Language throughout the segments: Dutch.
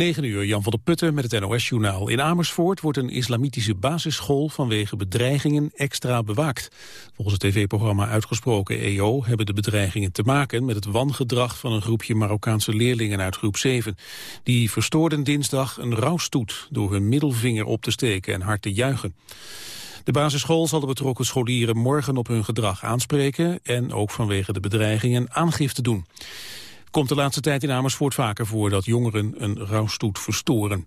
9 uur, Jan van der Putten met het NOS-journaal. In Amersfoort wordt een islamitische basisschool vanwege bedreigingen extra bewaakt. Volgens het tv-programma Uitgesproken EO hebben de bedreigingen te maken met het wangedrag van een groepje Marokkaanse leerlingen uit groep 7. Die verstoorden dinsdag een rouwstoet door hun middelvinger op te steken en hard te juichen. De basisschool zal de betrokken scholieren morgen op hun gedrag aanspreken en ook vanwege de bedreigingen aangifte doen komt de laatste tijd in Amersfoort vaker voor dat jongeren een rouwstoet verstoren.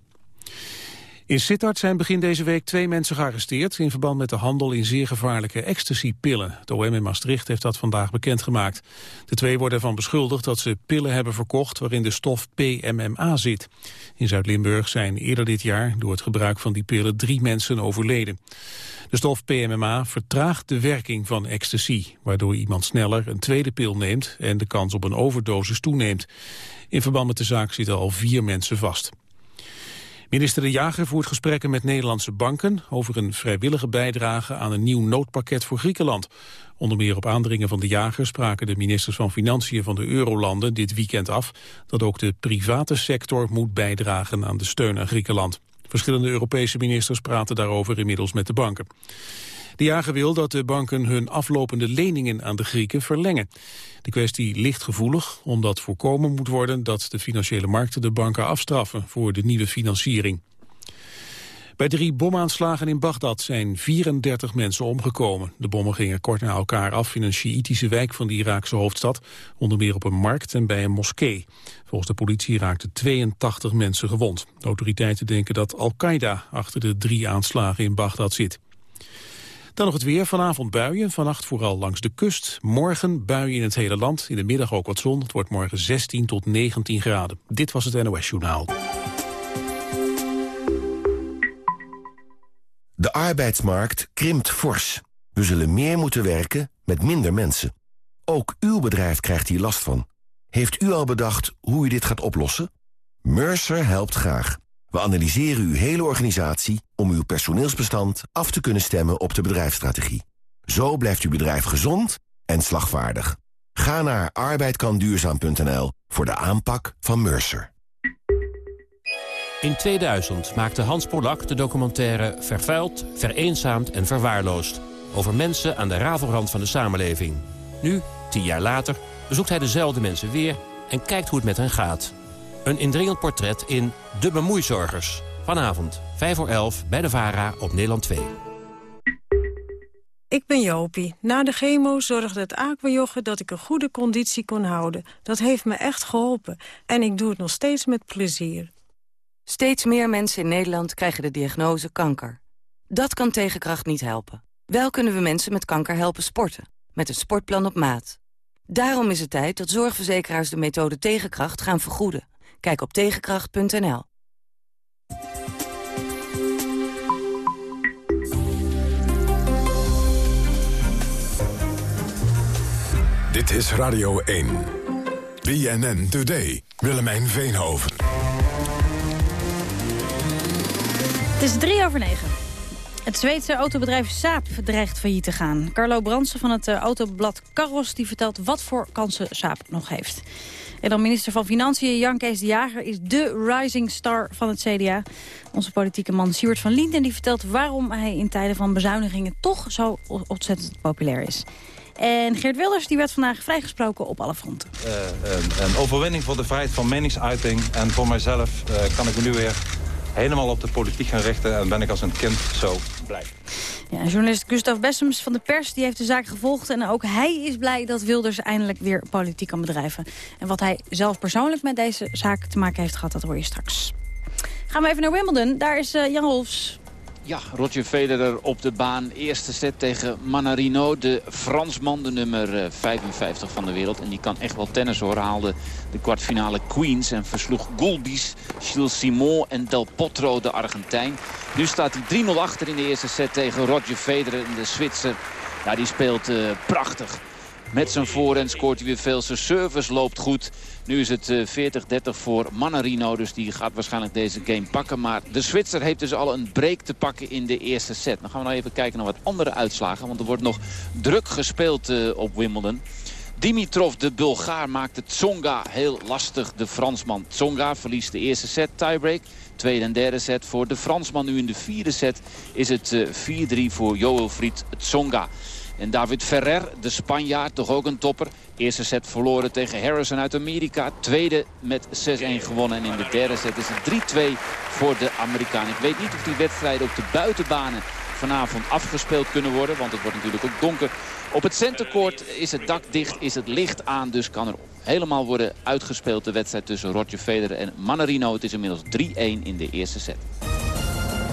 In Sittard zijn begin deze week twee mensen gearresteerd... in verband met de handel in zeer gevaarlijke ecstasypillen. Het OM in Maastricht heeft dat vandaag bekendgemaakt. De twee worden ervan beschuldigd dat ze pillen hebben verkocht... waarin de stof PMMA zit. In Zuid-Limburg zijn eerder dit jaar door het gebruik van die pillen... drie mensen overleden. De stof PMMA vertraagt de werking van ecstasy... waardoor iemand sneller een tweede pil neemt... en de kans op een overdosis toeneemt. In verband met de zaak zitten al vier mensen vast. Minister De Jager voert gesprekken met Nederlandse banken over een vrijwillige bijdrage aan een nieuw noodpakket voor Griekenland. Onder meer op aandringen van De Jager spraken de ministers van Financiën van de Eurolanden dit weekend af dat ook de private sector moet bijdragen aan de steun aan Griekenland. Verschillende Europese ministers praten daarover inmiddels met de banken. De jager wil dat de banken hun aflopende leningen aan de Grieken verlengen. De kwestie ligt gevoelig, omdat voorkomen moet worden dat de financiële markten de banken afstraffen voor de nieuwe financiering. Bij drie bomaanslagen in Bagdad zijn 34 mensen omgekomen. De bommen gingen kort na elkaar af in een Sjiïtische wijk van de Iraakse hoofdstad, onder meer op een markt en bij een moskee. Volgens de politie raakten 82 mensen gewond. Autoriteiten denken dat Al-Qaeda achter de drie aanslagen in Bagdad zit. Dan nog het weer. Vanavond buien. Vannacht vooral langs de kust. Morgen buien in het hele land. In de middag ook wat zon. Het wordt morgen 16 tot 19 graden. Dit was het NOS Journaal. De arbeidsmarkt krimpt fors. We zullen meer moeten werken met minder mensen. Ook uw bedrijf krijgt hier last van. Heeft u al bedacht hoe u dit gaat oplossen? Mercer helpt graag. We analyseren uw hele organisatie om uw personeelsbestand af te kunnen stemmen op de bedrijfsstrategie. Zo blijft uw bedrijf gezond en slagvaardig. Ga naar arbeidkanduurzaam.nl voor de aanpak van Mercer. In 2000 maakte Hans Polak de documentaire Vervuild, Vereenzaamd en Verwaarloosd... over mensen aan de rafelrand van de samenleving. Nu, tien jaar later, bezoekt hij dezelfde mensen weer... en kijkt hoe het met hen gaat... Een indringend portret in De Bemoeizorgers. Vanavond, 5 voor 11, bij de VARA op Nederland 2. Ik ben Jopie. Na de chemo zorgde het aquajoggen dat ik een goede conditie kon houden. Dat heeft me echt geholpen. En ik doe het nog steeds met plezier. Steeds meer mensen in Nederland krijgen de diagnose kanker. Dat kan tegenkracht niet helpen. Wel kunnen we mensen met kanker helpen sporten. Met een sportplan op maat. Daarom is het tijd dat zorgverzekeraars de methode tegenkracht gaan vergoeden. Kijk op tegenkracht.nl. Dit is Radio 1. BNN Today. Willemijn Veenhoven. Het is drie over negen. Het Zweedse autobedrijf Saab dreigt failliet te gaan. Carlo Bransen van het eh, autoblad Carros die vertelt wat voor kansen Saab nog heeft. En dan minister van Financiën Jan Kees de Jager is de rising star van het CDA. Onze politieke man Siewert van Linden die vertelt waarom hij in tijden van bezuinigingen toch zo ontzettend populair is. En Geert Wilders die werd vandaag vrijgesproken op alle fronten. Uh, een overwinning voor de vrijheid van meningsuiting. En voor mijzelf uh, kan ik me nu weer helemaal op de politiek gaan richten. En ben ik als een kind zo blij. Ja, journalist Gustav Bessems van de Pers die heeft de zaak gevolgd. En ook hij is blij dat Wilders eindelijk weer politiek kan bedrijven. En wat hij zelf persoonlijk met deze zaak te maken heeft gehad, dat hoor je straks. Gaan we even naar Wimbledon. Daar is uh, Jan Rolfs. Ja, Roger Federer op de baan. Eerste set tegen Manarino. De Fransman, de nummer 55 eh, van de wereld. En die kan echt wel tennis hoor. Haalde de kwartfinale Queens en versloeg Gulbis, Gilles Simon en Del Potro, de Argentijn. Nu staat hij 3-0 achter in de eerste set tegen Roger Federer. De Zwitser, ja, die speelt uh, prachtig. Met zijn voorhand scoort hij weer veel. Zijn service loopt goed. Nu is het 40-30 eh, voor Manarino. Dus die gaat waarschijnlijk deze game pakken. Maar de Zwitser heeft dus al een break te pakken in de eerste set. Dan gaan we nou even kijken naar wat andere uitslagen. Want er wordt nog druk gespeeld uh, op Wimbledon. Dimitrov, de Bulgaar, maakt het Tsonga heel lastig. De Fransman Tsonga verliest de eerste set, tiebreak. Tweede en derde set voor de Fransman. Nu in de vierde set is het 4-3 voor Joel Fried Tsonga. En David Ferrer, de Spanjaard, toch ook een topper. Eerste set verloren tegen Harrison uit Amerika. Tweede met 6-1 gewonnen. En in de derde set is het 3-2 voor de Amerikaan. Ik weet niet of die wedstrijden op de buitenbanen vanavond afgespeeld kunnen worden. Want het wordt natuurlijk ook donker. Op het centercourt is het dak dicht, is het licht aan. Dus kan er helemaal worden uitgespeeld de wedstrijd tussen Roger Federer en Manarino. Het is inmiddels 3-1 in de eerste set.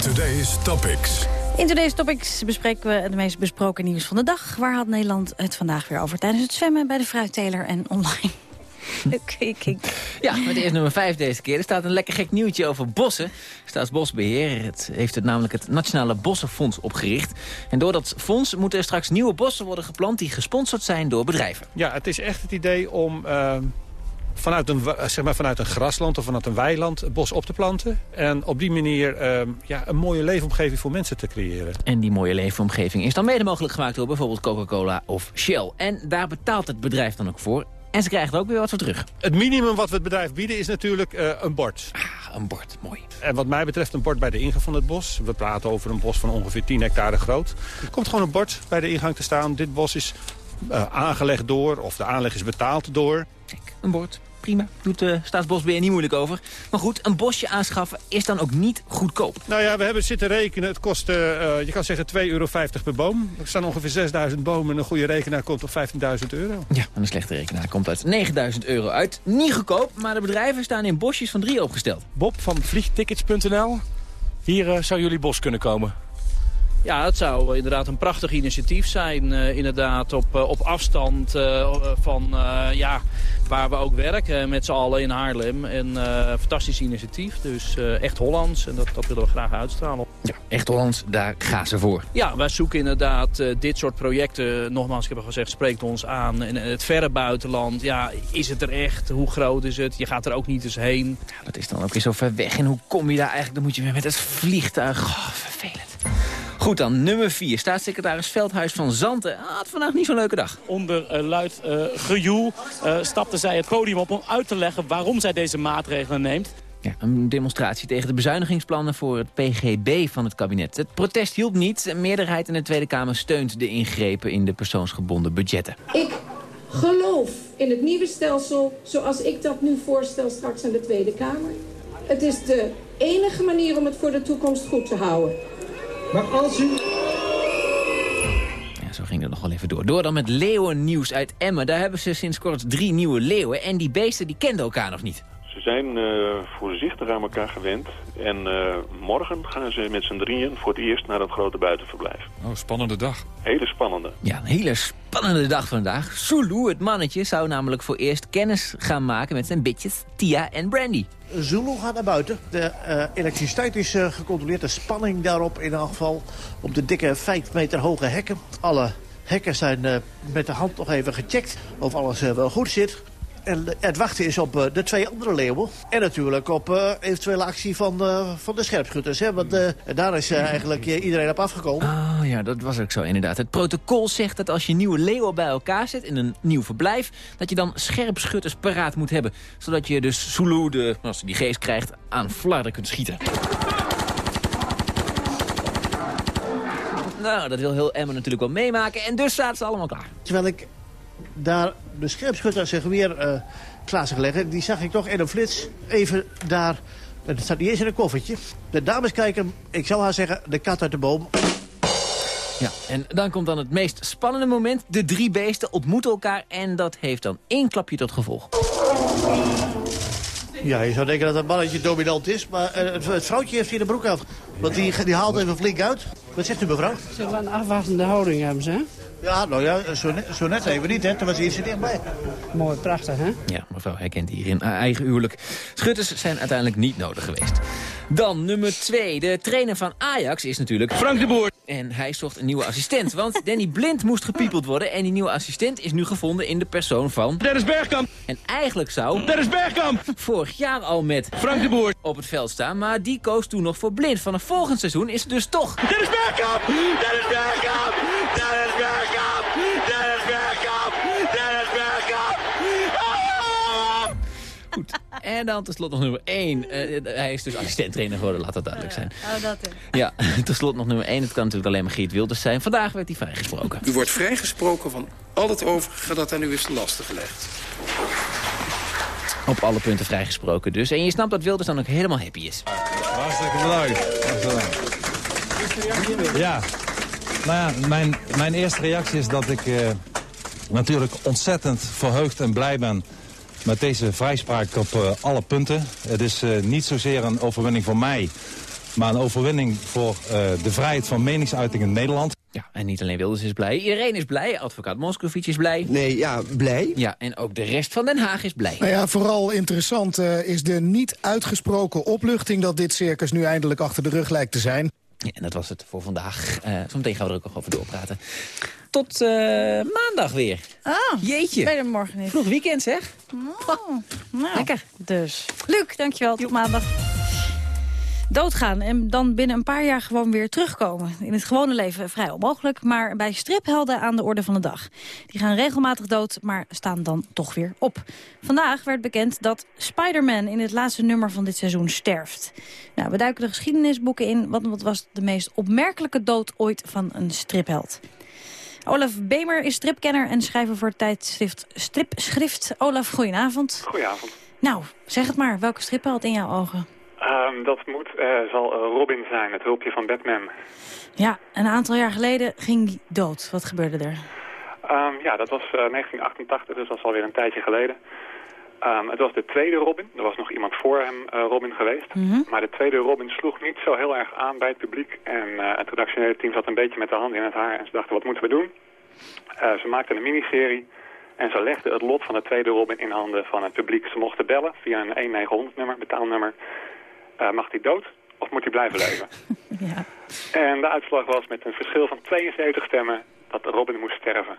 Today's Topics. In Today's Topics bespreken we het meest besproken nieuws van de dag. Waar had Nederland het vandaag weer over tijdens het zwemmen bij de fruitteler en online? Ja, met eerst nummer 5 deze keer. Er staat een lekker gek nieuwtje over bossen. Staatsbosbeheer het heeft het namelijk het Nationale Bossenfonds opgericht. En door dat fonds moeten er straks nieuwe bossen worden geplant... die gesponsord zijn door bedrijven. Ja, het is echt het idee om... Uh vanuit een, zeg maar vanuit een grasland of vanuit een weiland het bos op te planten. En op die manier uh, ja, een mooie leefomgeving voor mensen te creëren. En die mooie leefomgeving is dan mede mogelijk gemaakt door bijvoorbeeld Coca-Cola of Shell. En daar betaalt het bedrijf dan ook voor. En ze krijgen er ook weer wat voor terug. Het minimum wat we het bedrijf bieden is natuurlijk uh, een bord. Ah, een bord, mooi. En wat mij betreft een bord bij de ingang van het bos. We praten over een bos van ongeveer 10 hectare groot. Er komt gewoon een bord bij de ingang te staan. Dit bos is uh, aangelegd door, of de aanleg is betaald door. Kijk, een bord prima. Doet de Staatsbosbeheer niet moeilijk over. Maar goed, een bosje aanschaffen is dan ook niet goedkoop. Nou ja, we hebben zitten rekenen. Het kost, uh, je kan zeggen, 2,50 euro per boom. Er staan ongeveer 6.000 bomen. Een goede rekenaar komt op 15.000 euro. Ja, en een slechte rekenaar komt uit 9.000 euro uit. Niet goedkoop, maar de bedrijven staan in bosjes van drie opgesteld. Bob van vliegtickets.nl. Hier uh, zou jullie bos kunnen komen. Ja, het zou inderdaad een prachtig initiatief zijn. Uh, inderdaad op, uh, op afstand uh, van ja, waar we ook werken met z'n allen in Haarlem. En een fantastisch initiatief. Dus echt Hollands en dat, dat willen we graag uitstralen. Ja, echt Hollands, daar gaan ze voor. Ja, wij zoeken inderdaad dit soort projecten. Nogmaals, ik heb al gezegd, spreekt ons aan. In het verre buitenland, ja, is het er echt? Hoe groot is het? Je gaat er ook niet eens heen. Ja, dat is dan ook weer zo ver weg. En hoe kom je daar eigenlijk? Dan moet je weer met het vliegtuig. Oh, vervelend. Goed dan, nummer 4. Staatssecretaris Veldhuis van Zanten had vandaag niet zo'n leuke dag. Onder uh, luid uh, gejoel uh, stapte zij het podium op om uit te leggen waarom zij deze maatregelen neemt. Ja, een demonstratie tegen de bezuinigingsplannen voor het PGB van het kabinet. Het protest hielp niet. Een meerderheid in de Tweede Kamer steunt de ingrepen in de persoonsgebonden budgetten. Ik geloof in het nieuwe stelsel zoals ik dat nu voorstel straks aan de Tweede Kamer. Het is de enige manier om het voor de toekomst goed te houden. Maar als u... Ja, zo ging het nog wel even door. Door dan met leeuwennieuws uit Emmen. Daar hebben ze sinds kort drie nieuwe leeuwen. En die beesten die kenden elkaar nog niet. Ze zijn uh, voorzichtig aan elkaar gewend. En uh, morgen gaan ze met z'n drieën voor het eerst naar dat grote buitenverblijf. Oh, spannende dag. Hele spannende. Ja, een hele spannende dag vandaag. Zulu, het mannetje, zou namelijk voor eerst kennis gaan maken met zijn bitches Tia en Brandy. Zulu gaat naar buiten. De uh, elektriciteit is uh, gecontroleerd. De spanning daarop in elk geval. Op de dikke 5 meter hoge hekken. Alle hekken zijn uh, met de hand nog even gecheckt of alles wel goed zit. En het wachten is op uh, de twee andere leeuwen. En natuurlijk op uh, eventuele actie van, uh, van de scherpschutters. Hè? Want daar is eigenlijk iedereen op afgekomen. Oh ja, dat was ook zo inderdaad. Het protocol zegt dat als je nieuwe leeuwen bij elkaar zet in een nieuw verblijf... dat je dan scherpschutters paraat moet hebben. Zodat je dus Zulu, de, als die geest krijgt, aan flarden kunt schieten. Nou, dat wil heel Emmen natuurlijk wel meemaken. En dus staat ze allemaal klaar. Terwijl ik daar de scherpschutter zich weer uh, klaar zag leggen... die zag ik toch in een flits even daar... Het staat niet eens in een koffertje. De dames kijken, ik zou haar zeggen, de kat uit de boom. Ja, en dan komt dan het meest spannende moment. De drie beesten ontmoeten elkaar en dat heeft dan één klapje tot gevolg. Ja, je zou denken dat het mannetje dominant is, maar uh, het, het, vrouwtje heeft hier de broek af. Want die, die haalt even flink uit. Wat zegt u mevrouw? Ze hebben een afwachtende houding hebben ze, hè? Ja, nou ja, zo net, zo net even niet, hè. Toen was hij hier dichtbij. Mooi, prachtig, hè? Ja, mevrouw herkent hier in haar eigen huwelijk. Schutters zijn uiteindelijk niet nodig geweest. Dan nummer twee. De trainer van Ajax is natuurlijk... Frank de Boer. En hij zocht een nieuwe assistent, want Danny Blind moest gepiepeld worden. En die nieuwe assistent is nu gevonden in de persoon van... Dennis Bergkamp. En eigenlijk zou... Dennis Bergkamp. Vorig jaar al met... Frank de Boer. Op het veld staan, maar die koos toen nog voor Blind. Vanaf volgend seizoen is het dus toch... Dennis Bergkamp. Dennis Bergkamp. Dennis En dan tenslotte nog nummer 1. hij is dus assistent-trainer geworden, laat dat duidelijk zijn. Oh, dat is. Ja, tenslotte nog nummer 1. Het kan natuurlijk alleen maar Geert Wilders zijn. Vandaag werd hij vrijgesproken. U wordt vrijgesproken van al het overige dat aan u is lastig gelegd. Op alle punten vrijgesproken dus. En je snapt dat Wilders dan ook helemaal happy is. Hartstikke bedankt. Ja, nou ja, mijn, mijn eerste reactie is dat ik eh, natuurlijk ontzettend verheugd en blij ben met deze vrijspraak op uh, alle punten. Het is uh, niet zozeer een overwinning voor mij, maar een overwinning voor de vrijheid van meningsuiting in Nederland. Ja, en niet alleen Wilders is blij. Iedereen is blij. Advocaat Moscovici is blij. Nee, ja, blij. Ja, en ook de rest van Den Haag is blij. Nou ja, vooral interessant uh, is de niet uitgesproken opluchting... dat dit circus nu eindelijk achter de rug lijkt te zijn. Ja, en dat was het voor vandaag. Uh, zometeen gaan we er ook nog over doorpraten. Tot uh, maandag weer. Ah, Jeetje. Je er morgen niet. Vroeg weekend, zeg. Oh, nou, Lekker. Dus. Luc, dankjewel. Tot maandag doodgaan en dan binnen een paar jaar gewoon weer terugkomen. In het gewone leven vrij onmogelijk, maar bij striphelden aan de orde van de dag. Die gaan regelmatig dood, maar staan dan toch weer op. Vandaag werd bekend dat Spider-Man in het laatste nummer van dit seizoen sterft. Nou, we duiken de geschiedenisboeken in. Wat, wat was de meest opmerkelijke dood ooit van een stripheld? Olaf Bemer is stripkenner en schrijver voor het tijdschrift Stripschrift. Olaf, goedenavond. Goedenavond. Nou, zeg het maar. Welke stripheld in jouw ogen? Um, dat moet, uh, zal Robin zijn, het hulpje van Batman. Ja, een aantal jaar geleden ging hij dood. Wat gebeurde er? Um, ja, dat was uh, 1988, dus dat is alweer een tijdje geleden. Um, het was de tweede Robin. Er was nog iemand voor hem uh, Robin geweest. Mm -hmm. Maar de tweede Robin sloeg niet zo heel erg aan bij het publiek. En het redactionele team zat een beetje met de hand in het haar. En ze dachten, wat moeten we doen? Ze maakten een miniserie. En ze legden het lot van de tweede Robin in handen van het publiek. Ze mochten bellen via een 1900-nummer, betaalnummer. Uh, mag hij dood of moet hij blijven leven? ja. En de uitslag was met een verschil van 72 stemmen dat Robin moest sterven.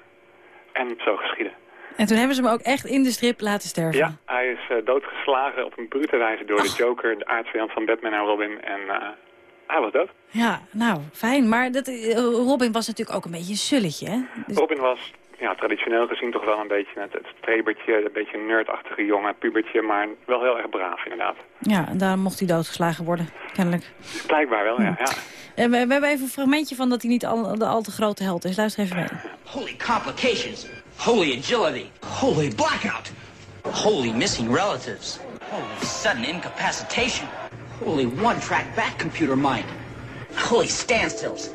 En zo geschiedde. En toen hebben ze hem ook echt in de strip laten sterven? Ja, hij is uh, doodgeslagen op een brute wijze door de Joker, de aardsvijand van Batman en Robin. En uh, hij was dood. Ja, nou, fijn. Maar dat, Robin was natuurlijk ook een beetje een sulletje, hè? Dus... Robin was ja, traditioneel gezien toch wel een beetje het, het strebertje, een beetje een nerdachtige jongen, pubertje, maar wel heel erg braaf inderdaad. Ja, en daar mocht hij doodgeslagen worden, kennelijk. Blijkbaar wel, ja. ja. En we, we, hebben even een fragmentje van dat hij niet al, de al te grote held is. Luister even mee. Holy complications, holy agility, holy blackout, holy missing relatives, holy sudden incapacitation, holy one-track back computer mind, holy standstills,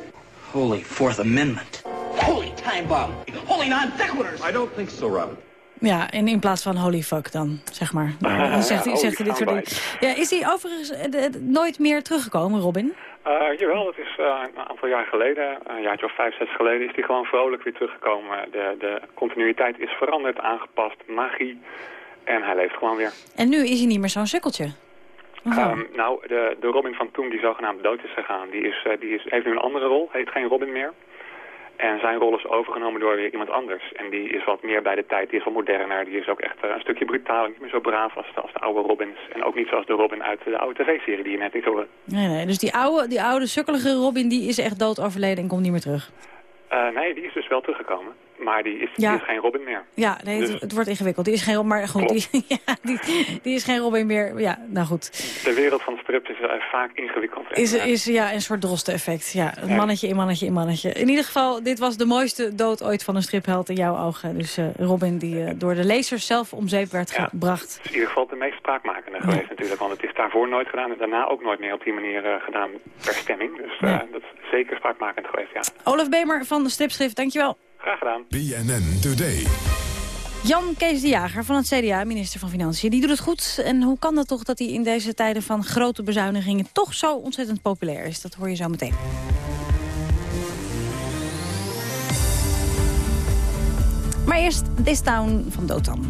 holy Fourth Amendment. Holy time bomb! Holy non-sequiturs! I don't think so, Robin. Ja, en in plaats van holy fuck dan, zeg maar. Dan zegt, hij, zegt hij dit soort dingen. Ja, is hij overigens uh, nooit meer teruggekomen, Robin? Uh, jawel, dat is uh, een aantal jaar geleden, een jaartje of vijf, zes geleden, is hij gewoon vrolijk weer teruggekomen. De, de continuïteit is veranderd, aangepast, magie. En hij leeft gewoon weer. En nu is hij niet meer zo'n sukkeltje? Um, nou, de, de Robin van toen die zogenaamd dood is gegaan, die, is, die is, heeft nu een andere rol, heet geen Robin meer. En zijn rol is overgenomen door weer iemand anders. En die is wat meer bij de tijd, die is wat moderner. Die is ook echt uh, een stukje brutaal, niet meer zo braaf als de, als de oude Robins. En ook niet zoals de Robin uit de oude tv-serie die je net niet hoorde. Nee, nee, dus die oude, die oude sukkelige Robin die is echt dood overleden en komt niet meer terug? Uh, nee, die is dus wel teruggekomen. Maar die is, ja. die is geen Robin meer. Ja, nee, dus... het, het, wordt ingewikkeld. Die is geen Robin, maar goed, die, ja, die, die, is geen Robin meer. Ja, nou goed. De wereld van strips is uh, vaak ingewikkeld. Is, is ja, een soort drosten-effect. Ja, een mannetje in mannetje in mannetje. In ieder geval, dit was de mooiste dood ooit van een stripheld in jouw ogen. Dus uh, Robin die uh, door de lezers zelf om zeep werd gebracht. Het is in ieder geval de meest spraakmakende geweest natuurlijk. Want het is daarvoor nooit gedaan en daarna ook nooit meer op die manier gedaan per stemming. Dus dat is zeker spraakmakend geweest, ja. Olaf Bemer van de Stripschrift, dankjewel. Graag gedaan. BNN Today. Jan Kees de Jager van het CDA, minister van Financiën, die doet het goed. En hoe kan dat toch dat hij in deze tijden van grote bezuinigingen toch zo ontzettend populair is? Dat hoor je zo meteen. Maar eerst This Town van Dotan.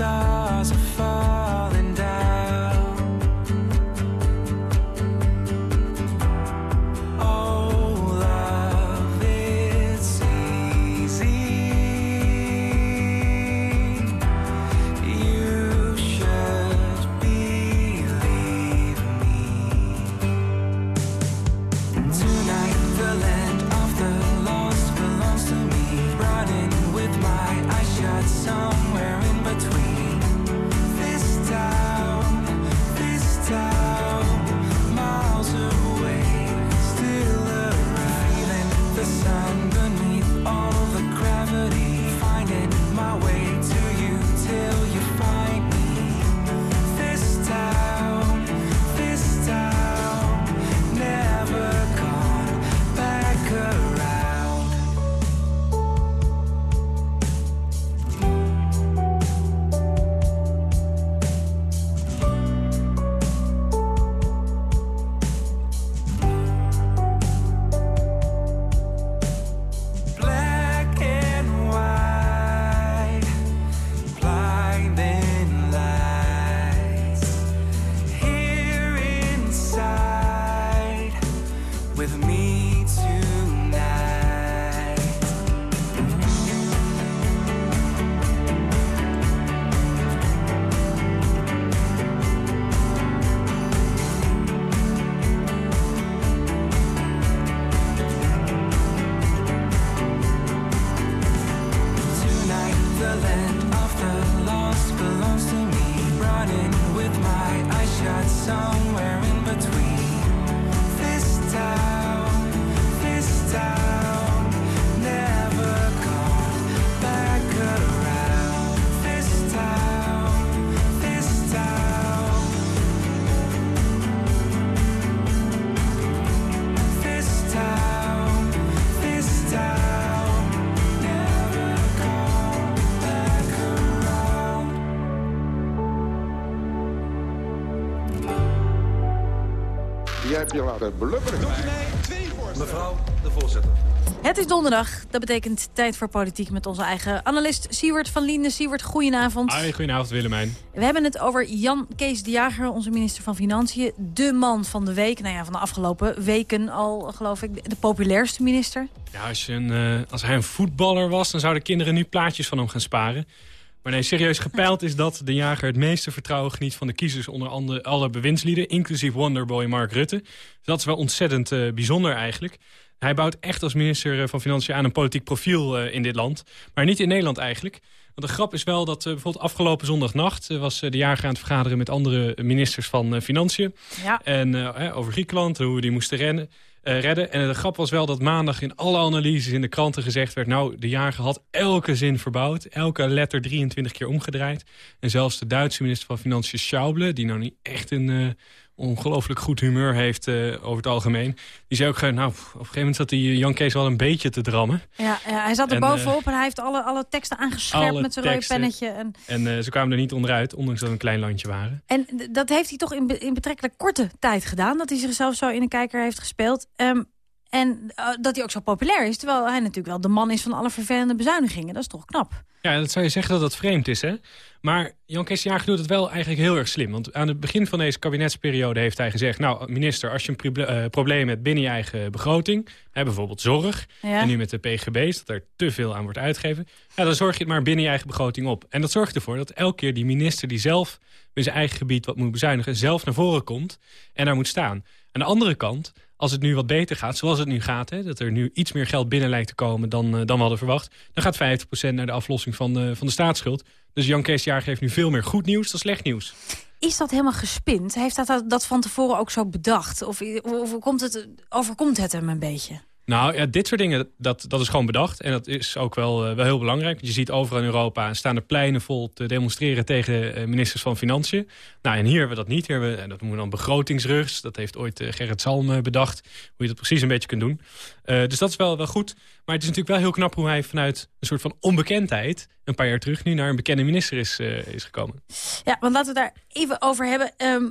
stop song Hebt je laten blubberen. Mevrouw de voorzitter. Het is donderdag. Dat betekent tijd voor politiek met onze eigen analist Siewert van Linden. Siewert, goedenavond. Hoi, goedenavond Willemijn. We hebben het over Jan Kees de Jager, onze minister van Financiën. De man van de week. Nou ja, van de afgelopen weken al, geloof ik, de populairste minister. Ja, als, je een, eh, als hij een voetballer was, dan zouden kinderen nu plaatjes van hem gaan sparen. Maar nee, serieus gepeild is dat de jager het meeste vertrouwen geniet van de kiezers onder andere alle bewindslieden, inclusief Wonderboy Mark Rutte. Dus dat is wel ontzettend eh, bijzonder eigenlijk. Hij bouwt echt als minister eh, van Financiën aan een politiek profiel eh, in dit land. Maar niet in Nederland eigenlijk. Want de grap is wel dat bijvoorbeeld afgelopen zondagnacht... was de jager aan het vergaderen met andere ministers van Financiën. Ja. En over Griekenland, en hoe we die moesten rennen, eh, redden. En de grap was wel dat maandag in alle analyses in de kranten gezegd werd... nou, de jager had elke zin verbouwd. Elke letter 23 keer omgedraaid. En zelfs de Duitse minister van Financiën Schauble... die nou niet echt een... eh, ongelooflijk goed humeur heeft eh, over het algemeen. Die zei ook, gewoon, nou, op een gegeven moment zat die Jan Kees wel een beetje te drammen. Ja, ja, hij zat er En, bovenop en hij heeft alle, alle teksten aangescherpt alle met zijn rode pennetje. En, En eh, ze kwamen er niet onderuit, ondanks dat we een klein landje waren. en dat heeft hij toch in, be- in betrekkelijk korte tijd gedaan. Dat hij zichzelf zo in een kijker heeft gespeeld. Ehm, en eh, dat hij ook zo populair is. Terwijl hij natuurlijk wel de man is van alle vervelende bezuinigingen. Dat is toch knap? Ja, dat zou je zeggen dat dat vreemd is, hè? Maar Jan Jager doet het wel eigenlijk heel erg slim. Want aan het begin van deze kabinetsperiode heeft hij gezegd... nou, minister, als je een eh, probleem hebt binnen je eigen begroting... Hè, bijvoorbeeld zorg, Ja. en nu met de PGB's... dat er te veel aan wordt uitgegeven... Ja, dan zorg je het maar binnen je eigen begroting op. En dat zorgt ervoor dat elke keer die minister die zelf... in zijn eigen gebied wat moet bezuinigen... zelf naar voren komt en daar moet staan. Aan de andere kant, als het nu wat beter gaat, zoals het nu gaat... Hè, dat er nu iets meer geld binnen lijkt te komen dan, eh, dan we hadden verwacht... dan gaat 50% naar de aflossing van de, van de staatsschuld. Dus Jan Kees Jager heeft nu veel meer goed nieuws dan slecht nieuws. Is dat helemaal gespind? Heeft dat- dat dat van tevoren ook zo bedacht? Of, of komt het, overkomt het hem een beetje? Nou ja, dit soort dingen, dat, dat is gewoon bedacht. En dat is ook wel, eh, wel heel belangrijk. Je ziet overal in Europa staan er pleinen vol te demonstreren tegen eh, ministers van Financiën. Nou, en hier hebben we dat niet. Hier hebben we, dat noemen we dan begrotingsrust. Dat heeft ooit eh, Gerrit Salm bedacht. Hoe je dat precies een beetje kunt doen. Dus dat is wel, wel goed. Maar het is natuurlijk wel heel knap hoe hij vanuit een soort van onbekendheid... een paar jaar terug nu naar een bekende minister is, is gekomen. Ja, want laten we daar even over hebben. Ehm,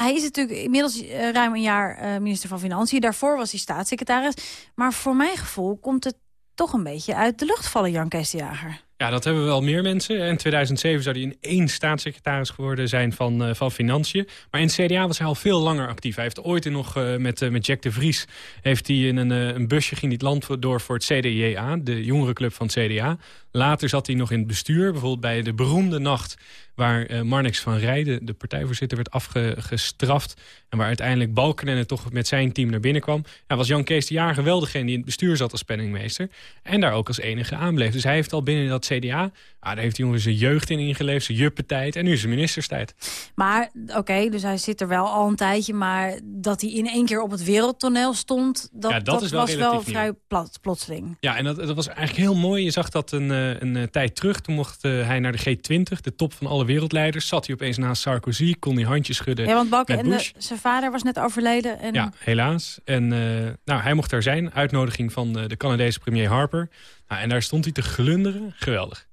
hij is natuurlijk inmiddels eh, ruim een jaar eh, minister van Financiën. Daarvoor was hij staatssecretaris. Maar voor mijn gevoel komt het toch een beetje uit de lucht vallen, Jan Kees de Jager. Ja, dat hebben wel meer mensen. In 2007 zou hij in één staatssecretaris geworden zijn van, uh, van Financiën. Maar in CDA was hij al veel langer actief. Hij heeft ooit nog met, met Jack de Vries... heeft hij in een, een busje ging het land door voor het CDJA... de jongerenclub van CDA. Later zat hij nog in het bestuur. Bijvoorbeeld bij de beroemde nacht waar uh, Marnix van Rijden, de partijvoorzitter, werd afgestraft. En waar uiteindelijk Balkenende toch met zijn team naar binnen kwam. Ja, was Jan Kees de Jager wel degene die in het bestuur zat als penningmeester. En daar ook als enige aanbleef. Dus hij heeft al binnen dat CDA, ah, daar heeft hij jongens zijn jeugd in ingeleefd, zijn juppentijd. En nu is zijn ministerstijd. Maar oké, dus hij zit er wel al een tijdje. Maar dat hij in één keer op het wereldtoneel stond, dat, ja, dat, wel was wel vrij plat, plotseling. Ja, en dat, dat was eigenlijk heel mooi. Je zag dat een, uh, een uh, tijd terug. Toen mocht uh, hij naar de G20, de top van alle wereldleiders. Zat hij opeens naast Sarkozy, kon hij handjes schudden Ja, want Balken en de- zijn vader was net overleden. En Ja, helaas. En eh, nou, hij mocht daar zijn. Uitnodiging van eh, de Canadese premier Harper. Nou, en daar stond hij te glunderen. Geweldig.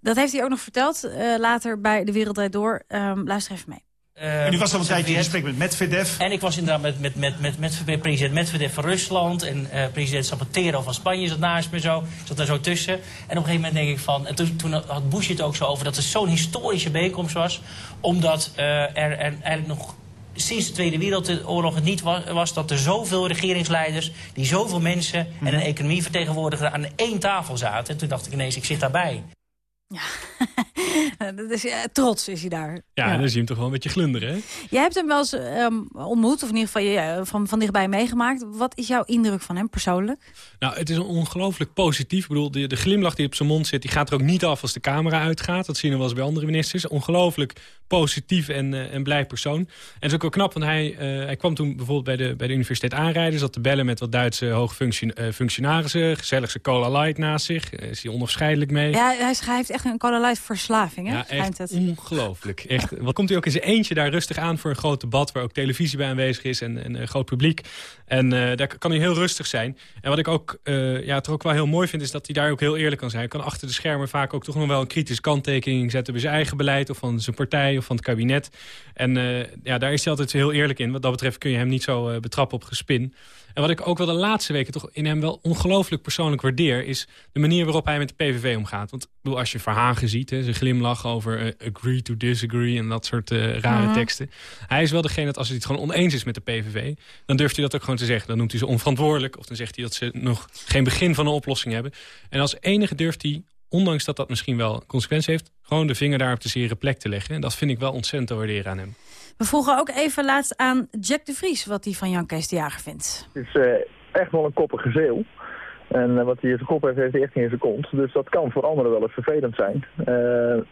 Dat heeft hij ook nog verteld eh, later bij De Wereld Draait Door. Ehm, luister even mee. En u was al een tijdje in gesprek met Medvedev. En ik was inderdaad met, met, met, met, met, met president Medvedev van Rusland. En eh, president Zapatero van Spanje zat naast me zo. Zat daar zo tussen. En op een gegeven moment denk ik van... En toen, toen had Bush het ook zo over dat het zo'n historische bijeenkomst was. Omdat eh, er, er eigenlijk nog sinds de Tweede Wereldoorlog het niet was, was dat er zoveel regeringsleiders... die zoveel mensen en een economie vertegenwoordigen aan één tafel zaten. En toen dacht ik ineens, ik zit daarbij. dat is, eh, trots is hij daar. Ja, en dan zie je hem toch wel een beetje glunderen. Hè? Jij hebt hem wel eens ehm, ontmoet, of in ieder geval je, van, van dichtbij meegemaakt. Wat is jouw indruk van hem persoonlijk? Nou, het is ongelooflijk positief. Ik bedoel, de, de glimlach die op zijn mond zit... die gaat er ook niet af als de camera uitgaat. Dat zien we wel eens bij andere ministers. Ongelooflijk positief en, eh, en blij persoon. En het is ook wel knap, want hij, eh, hij kwam toen bijvoorbeeld... bij de, bij de universiteit aanrijden. Zat te bellen met wat Duitse hoogfunctionarissen. Gezellig zijn cola light naast zich. Eh, is hij onafscheidelijk mee. Ja, hij schrijft echt een Cola Light verslaving, hè? Ja, echt het. ongelooflijk. Echt. Wat komt hij ook in zijn eentje daar rustig aan voor een groot debat... waar ook televisie bij aanwezig is en, en een groot publiek. En eh, daar kan hij heel rustig zijn. En wat ik ook, eh, ja, toch ook wel heel mooi vind... is dat hij daar ook heel eerlijk kan zijn. Hij kan achter de schermen vaak ook toch nog wel een kritische kanttekening zetten... bij zijn eigen beleid of van zijn partij of van het kabinet. En eh, ja, daar is hij altijd heel eerlijk in. Wat dat betreft kun je hem niet zo betrappen op gespin. En wat ik ook wel de laatste weken toch in hem wel ongelooflijk persoonlijk waardeer... is de manier waarop hij met de PVV omgaat. Want ik bedoel, als je Verhagen ziet, hè, zijn glimlach over eh, agree to disagree... en dat soort eh, rare teksten. Hij is wel degene dat als hij het gewoon oneens is met de PVV... dan durft hij dat ook gewoon te zeggen. Dan noemt hij ze onverantwoordelijk. Of dan zegt hij dat ze nog geen begin van een oplossing hebben. En als enige durft hij, ondanks dat dat misschien wel consequenties heeft... gewoon de vinger daar op de zere plek te leggen. En dat vind ik wel ontzettend te waarderen aan hem. We vroegen ook even laatst aan Jack de Vries... wat hij van Jan Kees de Jager vindt. Het is eh, echt wel een koppige zeeuw. En eh, wat hij in zijn kop heeft, heeft hij echt niet in zijn kont. Dus dat kan voor anderen wel eens vervelend zijn. Eh,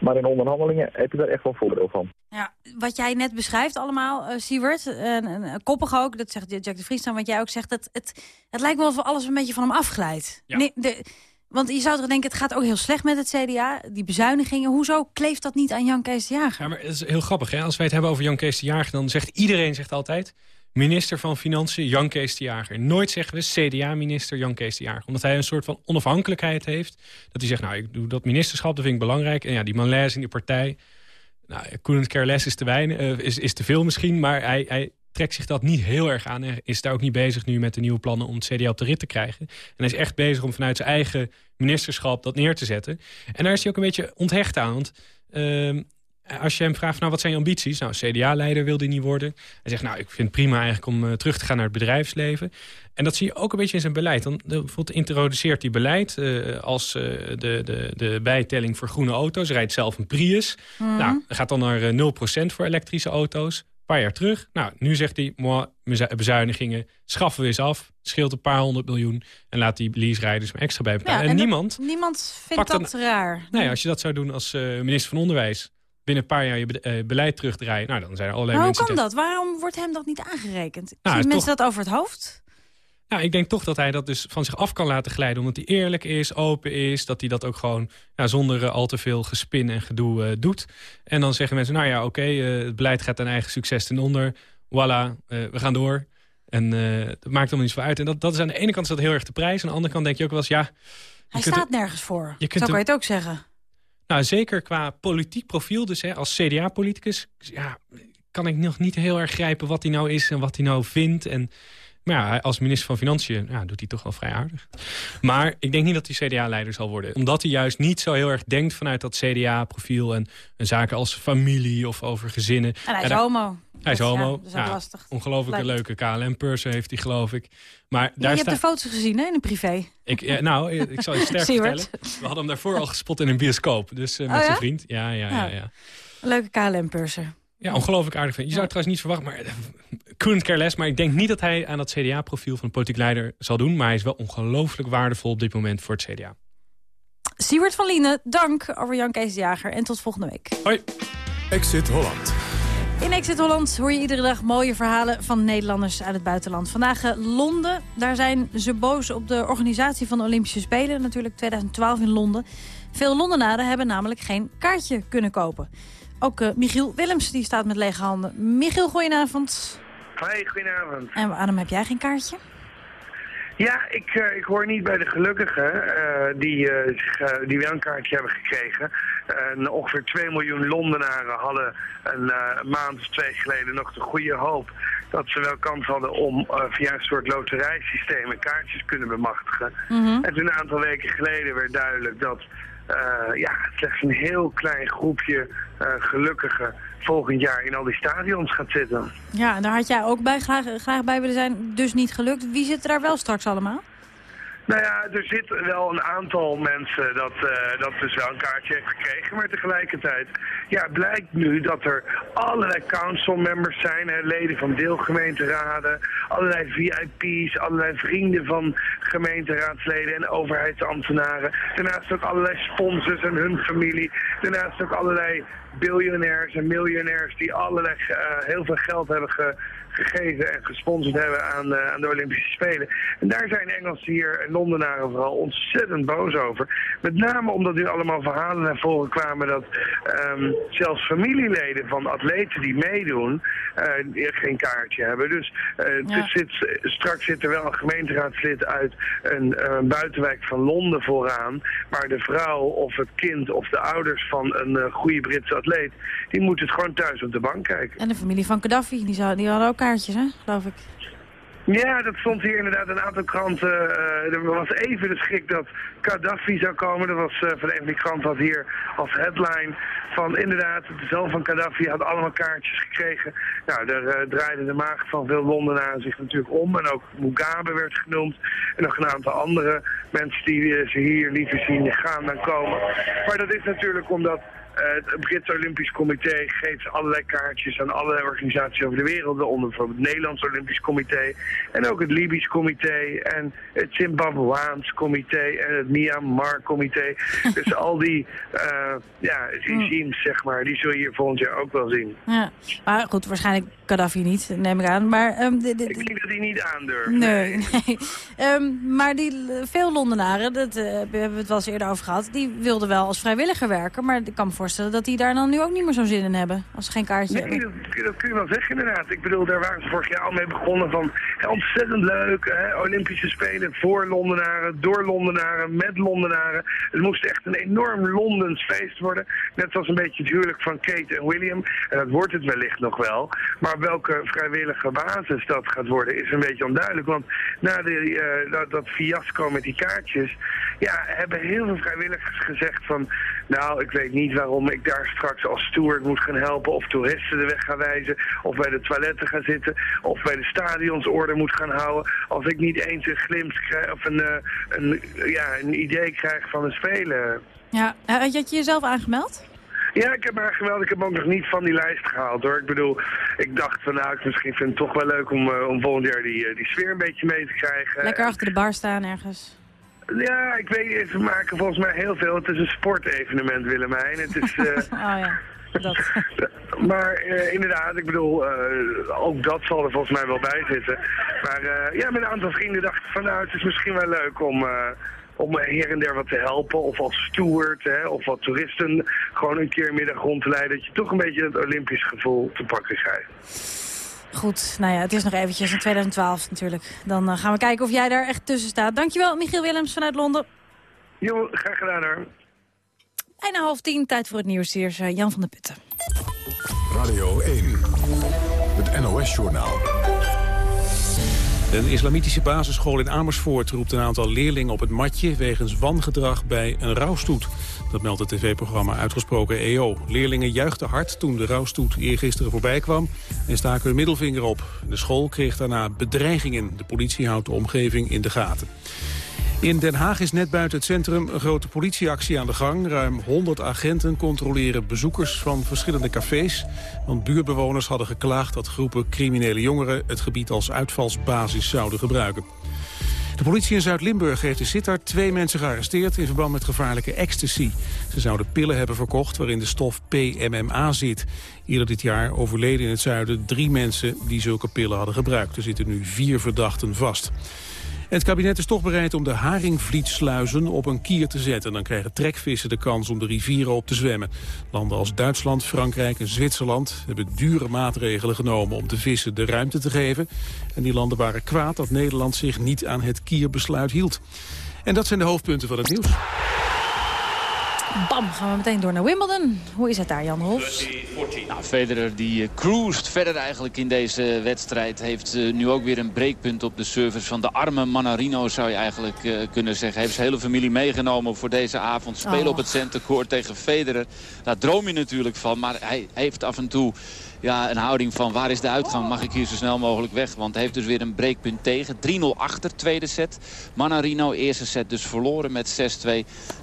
maar in onderhandelingen heb je daar echt wel voordeel van. Ja, wat jij net beschrijft allemaal, eh Siewert, en, en, koppig ook, dat zegt Jack de Vries dan, wat jij ook zegt, dat het, het lijkt wel of alles een beetje van hem afglijdt. Ja. Nee, de, want je zou toch denken, het gaat ook heel slecht met het CDA, die bezuinigingen. Hoezo kleeft dat niet aan Jan Kees de Jager? Ja, maar het is heel grappig. Hè? Als wij het hebben over Jan Kees de Jager... dan zegt iedereen zegt altijd... minister van Financiën Jan Kees de Jager. Nooit zeggen we CDA-minister Jan Kees de Jager. Omdat hij een soort van onafhankelijkheid heeft. Dat hij zegt, nou, ik doe dat ministerschap, dat vind ik belangrijk. En ja, die malaise in die partij... Nou, couldn't care less is te, weinig, eh, is, is te veel misschien. Maar hij, hij trekt zich dat niet heel erg aan. Hij is daar ook niet bezig nu met de nieuwe plannen om het CDA op de rit te krijgen. En hij is echt bezig om vanuit zijn eigen ministerschap dat neer te zetten. En daar is hij ook een beetje onthecht aan. Want ehm, als je hem vraagt, nou, wat zijn je ambities? Nou, CDA-leider wil hij niet worden. Hij zegt, nou, ik vind het prima eigenlijk om eh, terug te gaan naar het bedrijfsleven. En dat zie je ook een beetje in zijn beleid. Dan, bijvoorbeeld introduceert hij beleid eh, als eh, de, de, de bijtelling voor groene auto's. Rijdt zelf een Prius. Mhm. Nou, gaat dan naar eh, 0% voor elektrische auto's. Paar jaar terug. Nou, nu zegt hij, moi, bezuinigingen schaffen we eens af. Scheelt een paar honderd miljoen. En laat die lease-rijders maar extra bij betalen. en, niemand... niemand vindt dat raar. Nee, als je dat zou doen als eh, minister van Onderwijs... binnen een paar jaar je be- eh, beleid terugdraaien... nou, dan zijn er allerlei Maar hoe mensen... kan dat? Waarom wordt hem dat niet aangerekend? Nou, Zien toch- mensen dat over het hoofd? Nou, ik denk toch dat hij dat dus van zich af kan laten glijden. Omdat hij eerlijk is, open is. Dat hij dat ook gewoon ja, zonder eh, al te veel gespin en gedoe eh, doet. En dan zeggen mensen, nou ja, oké, eh, het beleid gaat ten eigen succes ten onder. Voilà, we gaan door. En dat maakt allemaal niet zo uit. En dat, dat is aan de ene kant is dat heel erg de prijs. Aan de andere kant denk je ook wel eens, ja... Hij staat hem- nergens voor. je kunt Zo kan je hem- het ook zeggen. Nou, zeker qua politiek profiel. Dus hè, als CDA-politicus ja, kan ik nog niet heel erg grijpen wat hij nou is en wat hij nou vindt. En Maar ja, als minister van Financiën ja, doet hij toch wel vrij aardig. Maar ik denk niet dat hij CDA-leider zal worden. Omdat hij juist niet zo heel erg denkt vanuit dat CDA-profiel... en, en zaken als familie of over gezinnen. En hij is Ja, daar- homo. Hij is homo. ja, dat is ook lastig. Ongelooflijk leuke KLM-purser heeft hij, geloof ik. Maar Ja, daar je hebt de foto's gezien, hè, in de privé. Ik, ja, nou, ik zal je sterk vertellen. We hadden hem daarvoor al gespot in een bioscoop. Dus eh, met Oh, zijn ja? vriend. Ja, ja, ja. Ja. ja. Een leuke KLM-purser. Ja, ongelooflijk aardig vind. Je zou het trouwens niet verwachten, maar eh, couldn't care less. Maar ik denk niet dat hij aan dat CDA-profiel van een politiek leider zal doen. Maar hij is wel ongelooflijk waardevol op dit moment voor het CDA. Siewert van Liene, dank over Jan Kees de Jager. En tot volgende week. Hoi. Exit Holland. In Exit Holland hoor je iedere dag mooie verhalen van Nederlanders uit het buitenland. Vandaag eh, Londen. Daar zijn ze boos op de organisatie van de Olympische Spelen. Natuurlijk 2012 in Londen. Veel Londenaren hebben namelijk geen kaartje kunnen kopen. Ook eh, Michiel Willems die staat met lege handen. Michiel, goedenavond. Hoi, goedenavond. En waarom heb jij geen kaartje? Ja, ik, eh, ik hoor niet bij de gelukkigen eh, die, die wel een kaartje hebben gekregen. En ongeveer 2 miljoen Londenaren hadden een maand of twee geleden nog de goede hoop dat ze wel kans hadden om eh, via een soort loterijsysteem kaartjes kunnen bemachtigen. En toen een aantal weken geleden werd duidelijk dat eh, ja, slechts een heel klein groepje eh, gelukkigen volgend jaar in al die stadions gaat zitten. Ja, en daar had jij ook bij, graag, graag bij willen zijn. Dus niet gelukt. Wie zit er daar wel straks allemaal? Nou ja, er zit wel een aantal mensen dat, eh, dat dus wel een kaartje heeft gekregen. Maar tegelijkertijd ja, blijkt nu dat er allerlei council members zijn. Leden van deelgemeenteraden, allerlei VIP's, allerlei vrienden van gemeenteraadsleden en overheidsambtenaren. Daarnaast ook allerlei sponsors en hun familie. Daarnaast ook allerlei biljonairs en miljonairs die allerlei, eh, heel veel geld hebben ge- gegeven en gesponsord hebben aan, eh, aan de Olympische Spelen. En daar zijn Engelsen hier en Londenaren vooral ontzettend boos over. Met name omdat nu allemaal verhalen naar voren kwamen dat ehm, zelfs familieleden van atleten die meedoen die geen kaartje hebben. Dus eh, Ja. zit, straks zit er wel een gemeenteraadslid uit een buitenwijk van Londen vooraan. Maar de vrouw of het kind of de ouders van een goede Britse atleet, die moeten het gewoon thuis op de bank kijken. En de familie van Gaddafi, die, zou, die hadden ook kaartjes, hè, geloof ik. Ja, dat stond hier inderdaad een aantal kranten. eh, er was even de schrik dat Gaddafi zou komen. Dat was eh, van een van die kranten had hier als headline van inderdaad, de zoon van Gaddafi had allemaal kaartjes gekregen. Nou, daar eh, draaide de maag van veel Londenaren zich natuurlijk om. En ook Mugabe werd genoemd. En nog een aantal andere mensen die ze hier liever zien gaan dan komen. Maar dat is natuurlijk omdat het Britse Olympisch Comité geeft allerlei kaartjes aan allerlei organisaties over de wereld. Waaronder bijvoorbeeld het Nederlands Olympisch Comité. En ook het Libisch Comité. En het Zimbabweaans Comité. En het Myanmar Comité. dus al die eh, ja, regimes, zeg maar, die zul je volgend jaar ook wel zien. Ja, maar goed, waarschijnlijk Gaddafi niet, neem ik aan. Maar, ehm, de- de- Ik denk dat die niet aandurft. Nee, nee. Ehm, maar die, veel Londenaren, dat eh, hebben we het wel eens eerder over gehad... die wilden wel als vrijwilliger werken. Maar ik kan me voorstellen dat die daar dan nu ook niet meer zo'n zin in hebben... als ze geen kaartje Nee, hebben. dat, dat kun je wel zeggen inderdaad. Ik bedoel, daar waren ze vorig jaar al mee begonnen van ja, ontzettend leuk. Hè? Olympische Spelen voor Londenaren, door Londenaren, met Londenaren. Het moest echt een enorm Londens feest worden. Net zoals een beetje het huwelijk van Kate en William. En dat wordt het wellicht nog wel. Maar op welke vrijwillige basis dat gaat worden is een beetje onduidelijk. Want na de, eh, dat, dat fiasco met die kaartjes, ja, hebben heel veel vrijwilligers gezegd van... Nou, ik weet niet waarom ik daar straks als steward moet gaan helpen... of toeristen de weg gaan wijzen, of bij de toiletten gaan zitten... of bij de stadions orde moet gaan houden... als ik niet eens een glimp krijg of een, eh, een, ja, een idee krijg van de Spelen. Ja, Eh, had je jezelf aangemeld? Ja, ik heb me aangemeld. Ik heb ook nog niet van die lijst gehaald hoor. Ik bedoel, ik dacht van nou, ik misschien vind het toch wel leuk om, eh, om volgend jaar die, die sfeer een beetje mee te krijgen. Lekker achter de bar staan ergens. Ja, ik weet, ze maken volgens mij heel veel. Het is een sportevenement, Willemijn. Het is... eh, Oh ja, dat. Maar eh, inderdaad, ik bedoel, eh, ook dat zal er volgens mij wel bij zitten. Maar ja, met een aantal vrienden dacht ik van nou, het is misschien wel leuk om, om her en der wat te helpen. Of als steward, hè, of wat toeristen gewoon een keer een middag rond te leiden. Dat je toch een beetje het Olympisch gevoel te pakken krijgt. Goed, nou ja, het is nog eventjes in 2012 natuurlijk. Dan eh, gaan we kijken of jij daar echt tussen staat. Dankjewel, Michiel Willems vanuit Londen. Jo, graag gedaan hoor. Bijna half tien, tijd voor het nieuws. Hier is eh, Jan van der Putten. Radio 1. Het NOS-journaal. Een islamitische basisschool in Amersfoort roept een aantal leerlingen op het matje... wegens wangedrag bij een rouwstoet. Dat meldt het tv-programma Uitgesproken EO. Leerlingen juichten hard toen de rouwstoet eergisteren voorbij kwam... en staken hun middelvinger op. De school kreeg daarna bedreigingen. De politie houdt de omgeving in de gaten. In Den Haag is net buiten het centrum een grote politieactie aan de gang. Ruim 100 agenten controleren bezoekers van verschillende cafés. Want buurtbewoners hadden geklaagd dat groepen criminele jongeren... het gebied als uitvalsbasis zouden gebruiken. De politie in Zuid-Limburg heeft in Sittard twee mensen gearresteerd... in verband met gevaarlijke ecstasy. Ze zouden pillen hebben verkocht waarin de stof PMMA zit. Eerder dit jaar overleden in het zuiden drie mensen die zulke pillen hadden gebruikt. Er zitten nu vier verdachten vast. Het kabinet is toch bereid om de haringvlietsluizen op een kier te zetten. Dan krijgen trekvissen de kans om de rivieren op te zwemmen. Landen als Duitsland, Frankrijk en Zwitserland hebben dure maatregelen genomen om de vissen de ruimte te geven. En die landen waren kwaad dat Nederland zich niet aan het kierbesluit hield. En dat zijn de hoofdpunten van het nieuws. Bam, gaan we meteen door naar Wimbledon. Hoe is het daar, Jan Hofs? Nou, Federer die uh, cruist verder eigenlijk in deze wedstrijd. Heeft uh, nu ook weer een breekpunt op de service van de arme Manarino zou je eigenlijk uh, kunnen zeggen. Heeft zijn hele familie meegenomen voor deze avond. Spelen Oh. op het centercourt tegen Federer. Daar droom je natuurlijk van, maar hij heeft af en toe ja, een houding van waar is de uitgang? Mag ik hier zo snel mogelijk weg? Want hij heeft dus weer een breekpunt tegen. 3-0 achter, tweede set. Manarino, eerste set dus verloren met 6-2.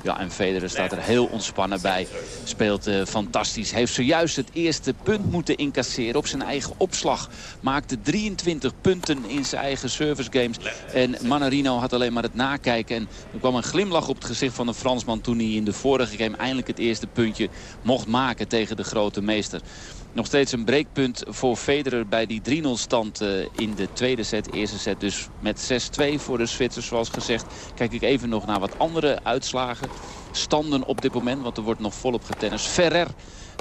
Ja, en Federer staat er heel ontspannen bij. Speelt eh, fantastisch. Heeft zojuist het eerste punt moeten incasseren op zijn eigen opslag. Maakte 23 punten in zijn eigen service games. En Manarino had alleen maar het nakijken. En er kwam een glimlach op het gezicht van de Fransman... toen hij in de vorige game eindelijk het eerste puntje mocht maken tegen de grote meester. Nog steeds een breekpunt voor Federer bij die 3-0 stand eh, in de tweede set. Eerste set dus met 6-2 voor de Zwitsers zoals gezegd. Kijk ik even nog naar wat andere uitslagen. Standen op dit moment, want er wordt nog volop getennis. Ferrer,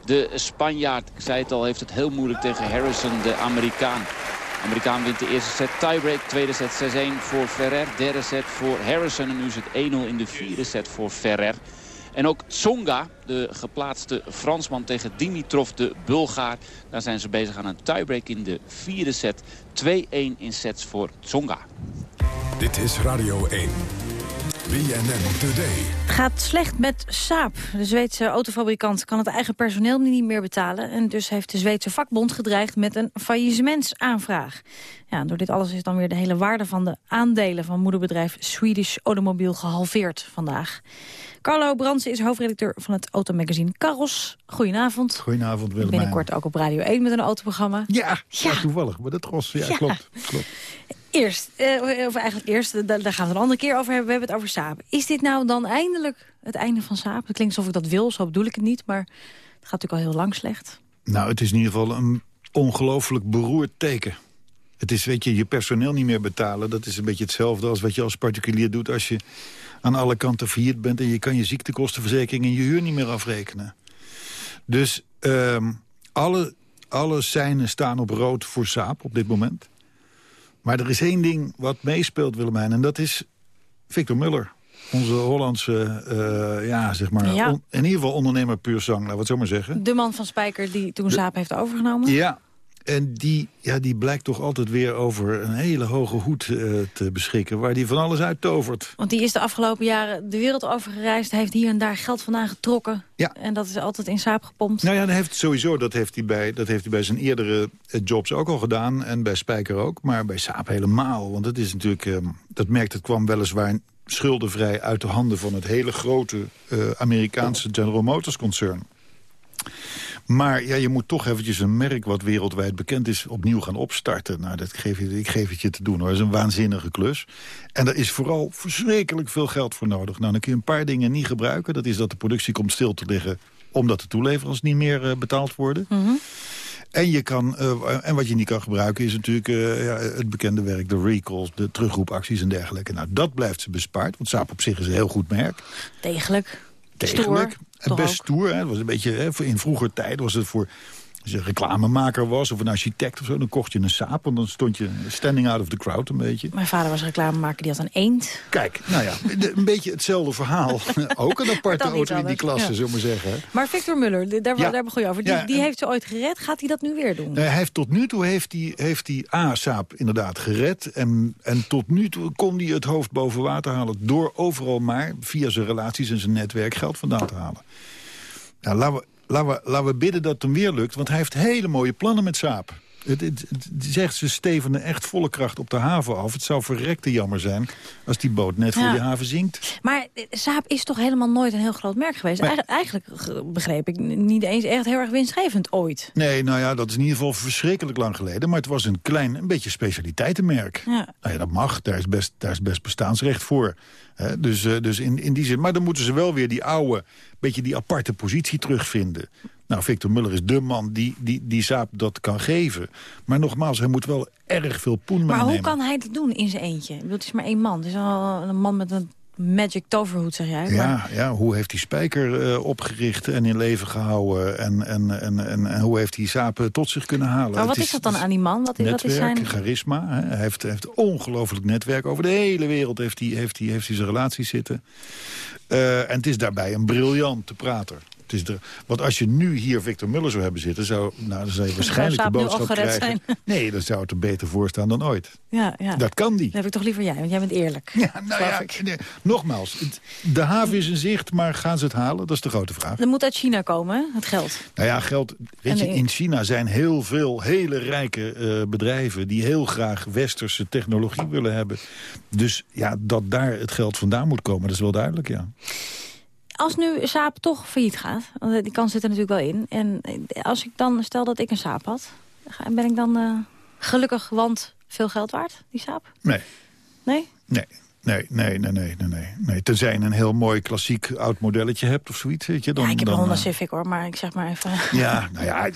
de Spanjaard, zei het al, heeft het heel moeilijk tegen Harrison, de Amerikaan. Amerikaan wint de eerste set tiebreak. Tweede set 6-1 voor Ferrer. Derde set voor Harrison. En nu is het 1-0 in de vierde set voor Ferrer. En ook Tsonga, de geplaatste Fransman tegen Dimitrov, de Bulgaar. Daar zijn ze bezig aan een tiebreak in de vierde set. 2-1 in sets voor Tsonga. Dit is Radio 1. BNN Today. Het gaat slecht met Saab. De Zweedse autofabrikant kan het eigen personeel niet meer betalen. En dus heeft de Zweedse vakbond gedreigd met een faillissementsaanvraag. Ja, door dit alles is dan weer de hele waarde van de aandelen van moederbedrijf Swedish Automobile gehalveerd vandaag. Carlo Bransen is hoofdredacteur van het automagazine Carros. Goedenavond. Goedenavond, Willemijn. Binnenkort ook op Radio 1 met een autoprogramma. Ja, ja. toevallig. Maar dat was, ja, Ja. klopt. klopt. Eerst, eh, of eigenlijk eerst, da- daar gaan we het een andere keer over hebben. We hebben het over Saab. Is dit nou dan eindelijk het einde van Saab? Het klinkt alsof ik dat wil, zo bedoel ik het niet. Maar het gaat natuurlijk al heel lang slecht. Nou, het is in ieder geval een ongelooflijk beroerd teken. Het is, weet je, je personeel niet meer betalen. Dat is een beetje hetzelfde als wat je als particulier doet... als je aan alle kanten failliet bent... en je kan je ziektekostenverzekering en je huur niet meer afrekenen. Dus ehm, alle, alle seinen staan op rood voor Saab op dit moment. Maar er is één ding wat meespeelt, Willemijn... en dat is Victor Muller. Onze Hollandse, eh, ja, zeg maar... Ja. on- in ieder geval ondernemer puur zang, laten we het zo maar zeggen. De man van Spijker die toen Saab heeft overgenomen. Ja, en die, ja, die blijkt toch altijd weer over een hele hoge hoed eh, te beschikken... waar die van alles uit tovert. Want die is de afgelopen jaren de wereld over gereisd. Heeft hier en daar geld vandaan getrokken. Ja. En dat is altijd in Saab gepompt. Nou ja, dat heeft sowieso, dat heeft, hij bij, dat heeft hij bij zijn eerdere eh, jobs ook al gedaan. En bij Spijker ook, maar bij Saab helemaal. Want het is natuurlijk, eh, dat merkt, het kwam weliswaar schuldenvrij uit de handen van het hele grote eh, Amerikaanse General Motors concern. Maar ja, je moet toch eventjes een merk wat wereldwijd bekend is... opnieuw gaan opstarten. Nou, dat geef je, ik geef het je te doen hoor. Dat is een waanzinnige klus. En er is vooral verschrikkelijk veel geld voor nodig. Nou, dan kun je een paar dingen niet gebruiken. Dat is dat de productie komt stil te liggen... omdat de toeleveranciers niet meer eh, betaald worden. En, je kan, eh, en wat je niet kan gebruiken is natuurlijk eh, ja, het bekende werk... de recalls, de terugroepacties en dergelijke. Nou, dat blijft ze bespaard, want Saab op zich is een heel goed merk. Degelijk. Degelijk. Stoer, best stoer. Hè. Het was een beetje, hè, in vroeger tijd was het voor, Als je een reclamemaker was of een architect of zo, dan kocht je een saap. Want dan stond je standing out of the crowd een beetje. Mijn vader was reclamemaker, die had een eend. Kijk, nou ja, een beetje hetzelfde verhaal. Ook een aparte auto in die klasse, ja. zullen we maar zeggen. Maar Victor Muller, daar, Ja. daar begon je over. Die, Ja, die en- heeft ze ooit gered. Gaat hij dat nu weer doen? Nee, hij heeft, tot nu toe heeft hij, heeft hij A, Saap inderdaad gered. En, en tot nu toe kon hij het hoofd boven water halen... door overal maar via zijn relaties en zijn netwerk geld vandaan te halen. Nou, laten, we, laten, we, bidden dat het hem weer lukt, want hij heeft hele mooie plannen met Saap. Het, het, het zegt ze stevenen echt volle kracht op de haven af. Het zou verrekte jammer zijn als die boot net voor die haven zinkt. Maar eh, Saab is toch helemaal nooit een heel groot merk geweest? Eigenlijk ge- begreep ik niet eens echt heel erg winstgevend ooit. Nee, nou ja, dat is in ieder geval verschrikkelijk lang geleden. Maar het was een klein, een beetje specialiteitenmerk. Ja. Nou ja, dat mag. Daar is best, daar is best bestaansrecht voor. Dus eh, dus in, in die zin. Maar dan moeten ze wel weer die oude, beetje die aparte positie terugvinden. Nou, Victor Muller is de man die, die, die Saab dat kan geven. Maar nogmaals, hij moet wel erg veel poen Maar hoe kan hij dat doen in zijn eentje? Ik bedoel, het is maar één man. Het is al een man met een magic toverhoed, zeg jij. Maar- Ja, ja, hoe heeft hij Spijker eh, opgericht en in leven gehouden? En, en, en, en, en hoe heeft hij Saap eh, tot zich kunnen halen? Maar wat is dat dan aan die man? Wat is, wat is netwerk, zijn... charisma. Hè. Hij heeft, heeft ongelooflijk netwerk. Over de hele wereld heeft hij, heeft hij, heeft hij zijn relaties zitten. Eh, en het is daarbij een briljante prater. Het is want als je nu hier Victor Muller zou hebben zitten... Zou, nou, dan zou je waarschijnlijk de boodschap krijgen... zijn. Nee, dan zou het er beter voor staan dan ooit. Ja, ja. Dat kan die. Dan heb ik toch liever jij, want jij bent eerlijk. Ja, nou ja, nee, nogmaals, het- de haven is in zicht, maar gaan ze het halen? Dat is de grote vraag. Dat moet uit China komen, het geld. Nou ja, geld. Weet je, in China zijn heel veel hele rijke eh, bedrijven die heel graag westerse technologie willen hebben. Dus ja, dat daar het geld vandaan moet komen, dat is wel duidelijk, ja. Als nu Saab toch failliet gaat, want die kans zit er natuurlijk wel in. En eh, als ik dan, stel dat ik een Saab had, ben ik dan eh, gelukkig, want veel geld waard, die Saab? Nee, Nee? nee. Nee, nee, nee, nee, nee, nee. Tenzij je een heel mooi klassiek oud modelletje hebt of zoiets, weet je. Dan, ja, ik heb dan, een Honda eh, Civic hoor, maar ik zeg maar even... Ja, nou ja, ik,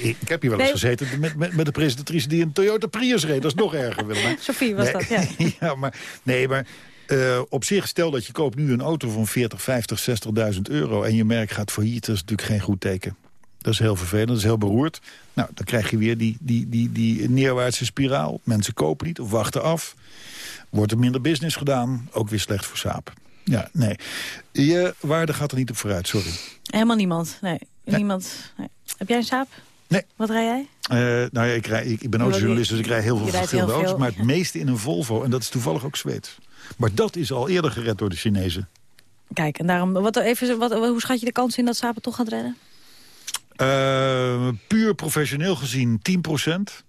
ik- heb hier wel eens Nee. gezeten met, met, met de presentatrice die een Toyota Prius reed. Dat is nog erger, Willem. Sophie was nee, dat, ja. ja, maar, nee, maar eh, op zich, stel dat je koopt nu een auto van 40, 50, 60.000 euro... en je merk gaat failliet, dat is natuurlijk geen goed teken. Dat is heel vervelend, dat is heel beroerd. Nou, dan krijg je weer die, die, die, die neerwaartse spiraal. Mensen kopen niet of wachten af. Wordt er minder business gedaan, ook weer slecht voor saap. Ja, nee. Je waarde gaat er niet op vooruit, sorry. Helemaal niemand, nee. Niemand. Nee. Heb jij een Saab? Nee. Wat rij jij? Eh, nou ja, ik, rij, ik, ik ben autojournalist, dus ik rij heel veel verschillende auto's. veel, Maar het meeste in een Volvo. En dat is toevallig ook Zweeds. Maar dat is al eerder gered door de Chinezen. Kijk, en daarom, wat, even, wat, hoe schat je de kans in dat Saab het toch gaat redden? Eh, puur professioneel gezien 10%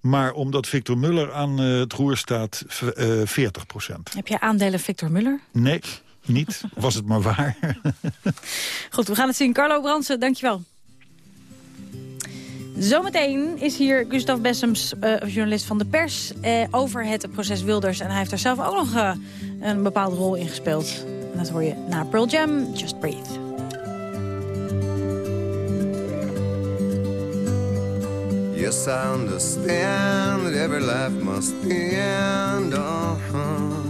Maar omdat Victor Muller aan eh, het roer staat, v- eh 40% Heb jij aandelen Victor Muller? Nee, niet. Was het maar waar. Goed, we gaan het zien. Carlo Bransen, dankjewel. Zometeen is hier Gustav Bessems, eh, journalist van de pers... eh, over het proces Wilders. En hij heeft daar zelf ook nog eh, een bepaalde rol in gespeeld. En dat hoor je na Pearl Jam, Just Breathe. Yes, I understand every life must end. Uh-huh.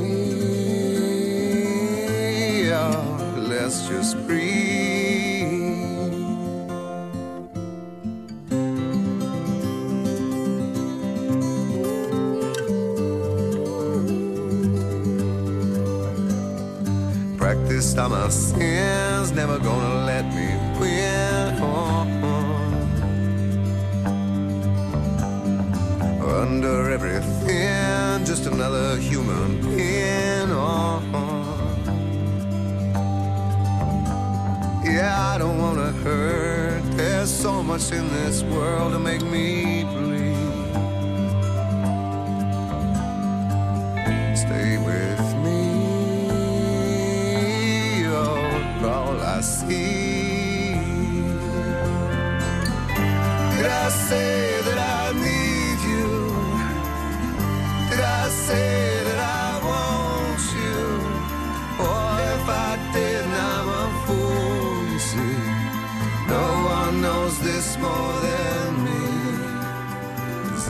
Practiced on my sins, never gonna let me win. Under everything, just another human being. Yeah, I don't wanna hurt. There's so much in this world to make me bleed. Stay with me, you're all I see. Did I say?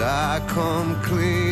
I come cleaner.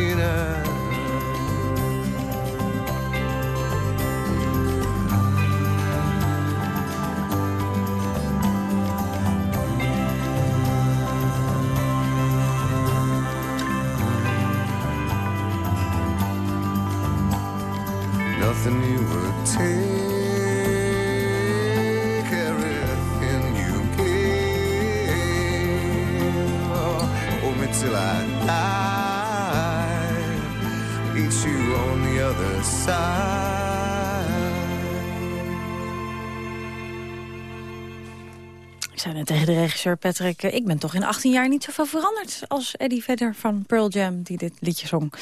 Ik zei net tegen de regisseur Patrick... ik ben toch in 18 jaar niet zoveel veranderd... als Eddie Vedder van Pearl Jam, die dit liedje zong.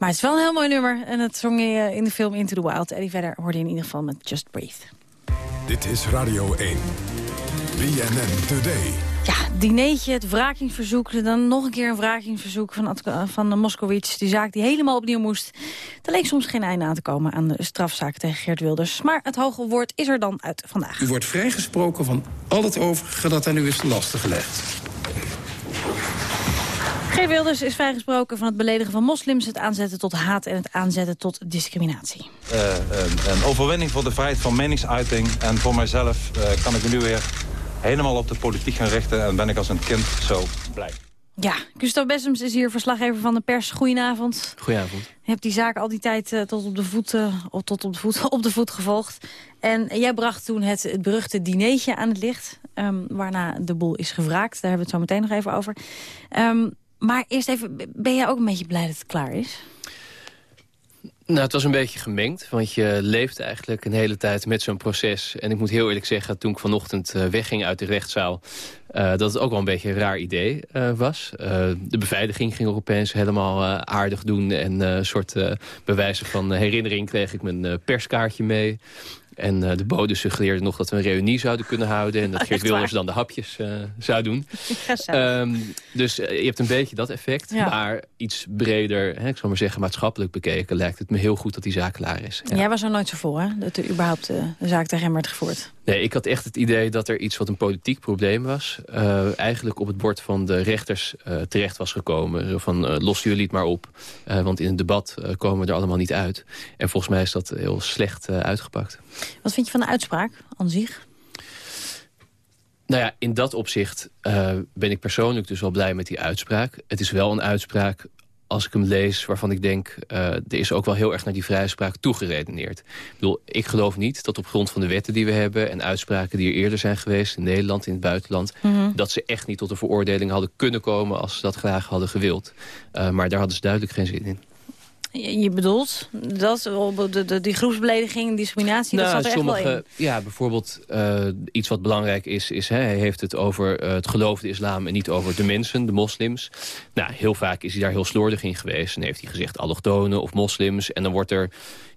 Maar het is wel een heel mooi nummer. En het zong je eh, in de film Into the Wild. Eddie Vedder hoorde in ieder geval met Just Breathe. Dit is Radio 1. BNN Today. Ja, dineetje, het wrakingsverzoek. Dan nog een keer een wrakingsverzoek van, eh, van Moskowitz. Die zaak die helemaal opnieuw moest. Er leek soms geen einde aan te komen aan de strafzaak tegen Geert Wilders. Maar het hoge woord is er dan uit vandaag. U wordt vrijgesproken van al het overige dat aan u is te lasten gelegd. Geert Wilders is vrijgesproken van het beledigen van moslims... het aanzetten tot haat en het aanzetten tot discriminatie. Eh, een, een overwinning voor de vrijheid van meningsuiting. En voor mijzelf eh, kan ik me nu weer helemaal op de politiek gaan richten. En ben ik als een kind zo blij. Ja, Gustav Bessems is hier verslaggever van de pers. Goedenavond. Goedenavond. Je hebt die zaak al die tijd eh, tot, op de voet, eh, of tot op de voet, op de voet gevolgd. En jij bracht toen het, het beruchte dineetje aan het licht. ehm, waarna de boel is gevraagd. Daar hebben we het zo meteen nog even over. Ehm, maar eerst even, ben jij ook een beetje blij dat het klaar is? Nou, het was een beetje gemengd, want je leeft eigenlijk een hele tijd met zo'n proces. En ik moet heel eerlijk zeggen, toen ik vanochtend eh, wegging uit de rechtszaal... eh, dat het ook wel een beetje een raar idee eh, was. De beveiliging ging opeens helemaal aardig doen... en een soort bewijzen van herinnering kreeg ik mijn perskaartje mee... En eh, de bode suggereerde nog dat we een reunie zouden kunnen houden... en dat Oh, Geert? Wilders dan de hapjes eh, zou doen. Ehm, dus eh, je hebt een beetje dat effect. Ja. Maar iets breder, hè, ik zal maar zeggen maatschappelijk bekeken... lijkt het me heel goed dat die zaak klaar is. Ja. Jij was er nooit zo voor, hè? Dat er überhaupt de zaak tegen hem werd gevoerd. Nee, ik had echt het idee dat er iets wat een politiek probleem was... eh, eigenlijk op het bord van de rechters eh, terecht was gekomen. Van, eh lossen jullie het maar op. Want in het debat komen we er allemaal niet uit. En volgens mij is dat heel slecht uitgepakt. Wat vind je van de uitspraak aan zich? Nou ja, in dat opzicht ben ik persoonlijk dus wel blij met die uitspraak. Het is wel een uitspraak, als ik hem lees, waarvan ik denk... eh, er is ook wel heel erg naar die vrijspraak toegeredeneerd. Ik bedoel, ik geloof niet dat op grond van de wetten die we hebben... en uitspraken die er eerder zijn geweest in Nederland, in het buitenland... Mhm. dat ze echt niet tot een veroordeling hadden kunnen komen... als ze dat graag hadden gewild. Eh, maar daar hadden ze duidelijk geen zin in. Je bedoelt dat de, de, die groepsbelediging, discriminatie, dat zat er echt wel in. Nou, Ja, bijvoorbeeld eh, iets wat belangrijk is, is hè, hij heeft het over eh, het geloof de islam en niet over de mensen, de moslims. Nou, heel vaak is hij daar heel slordig in geweest en heeft hij gezegd allochtonen of moslims. En dan wordt er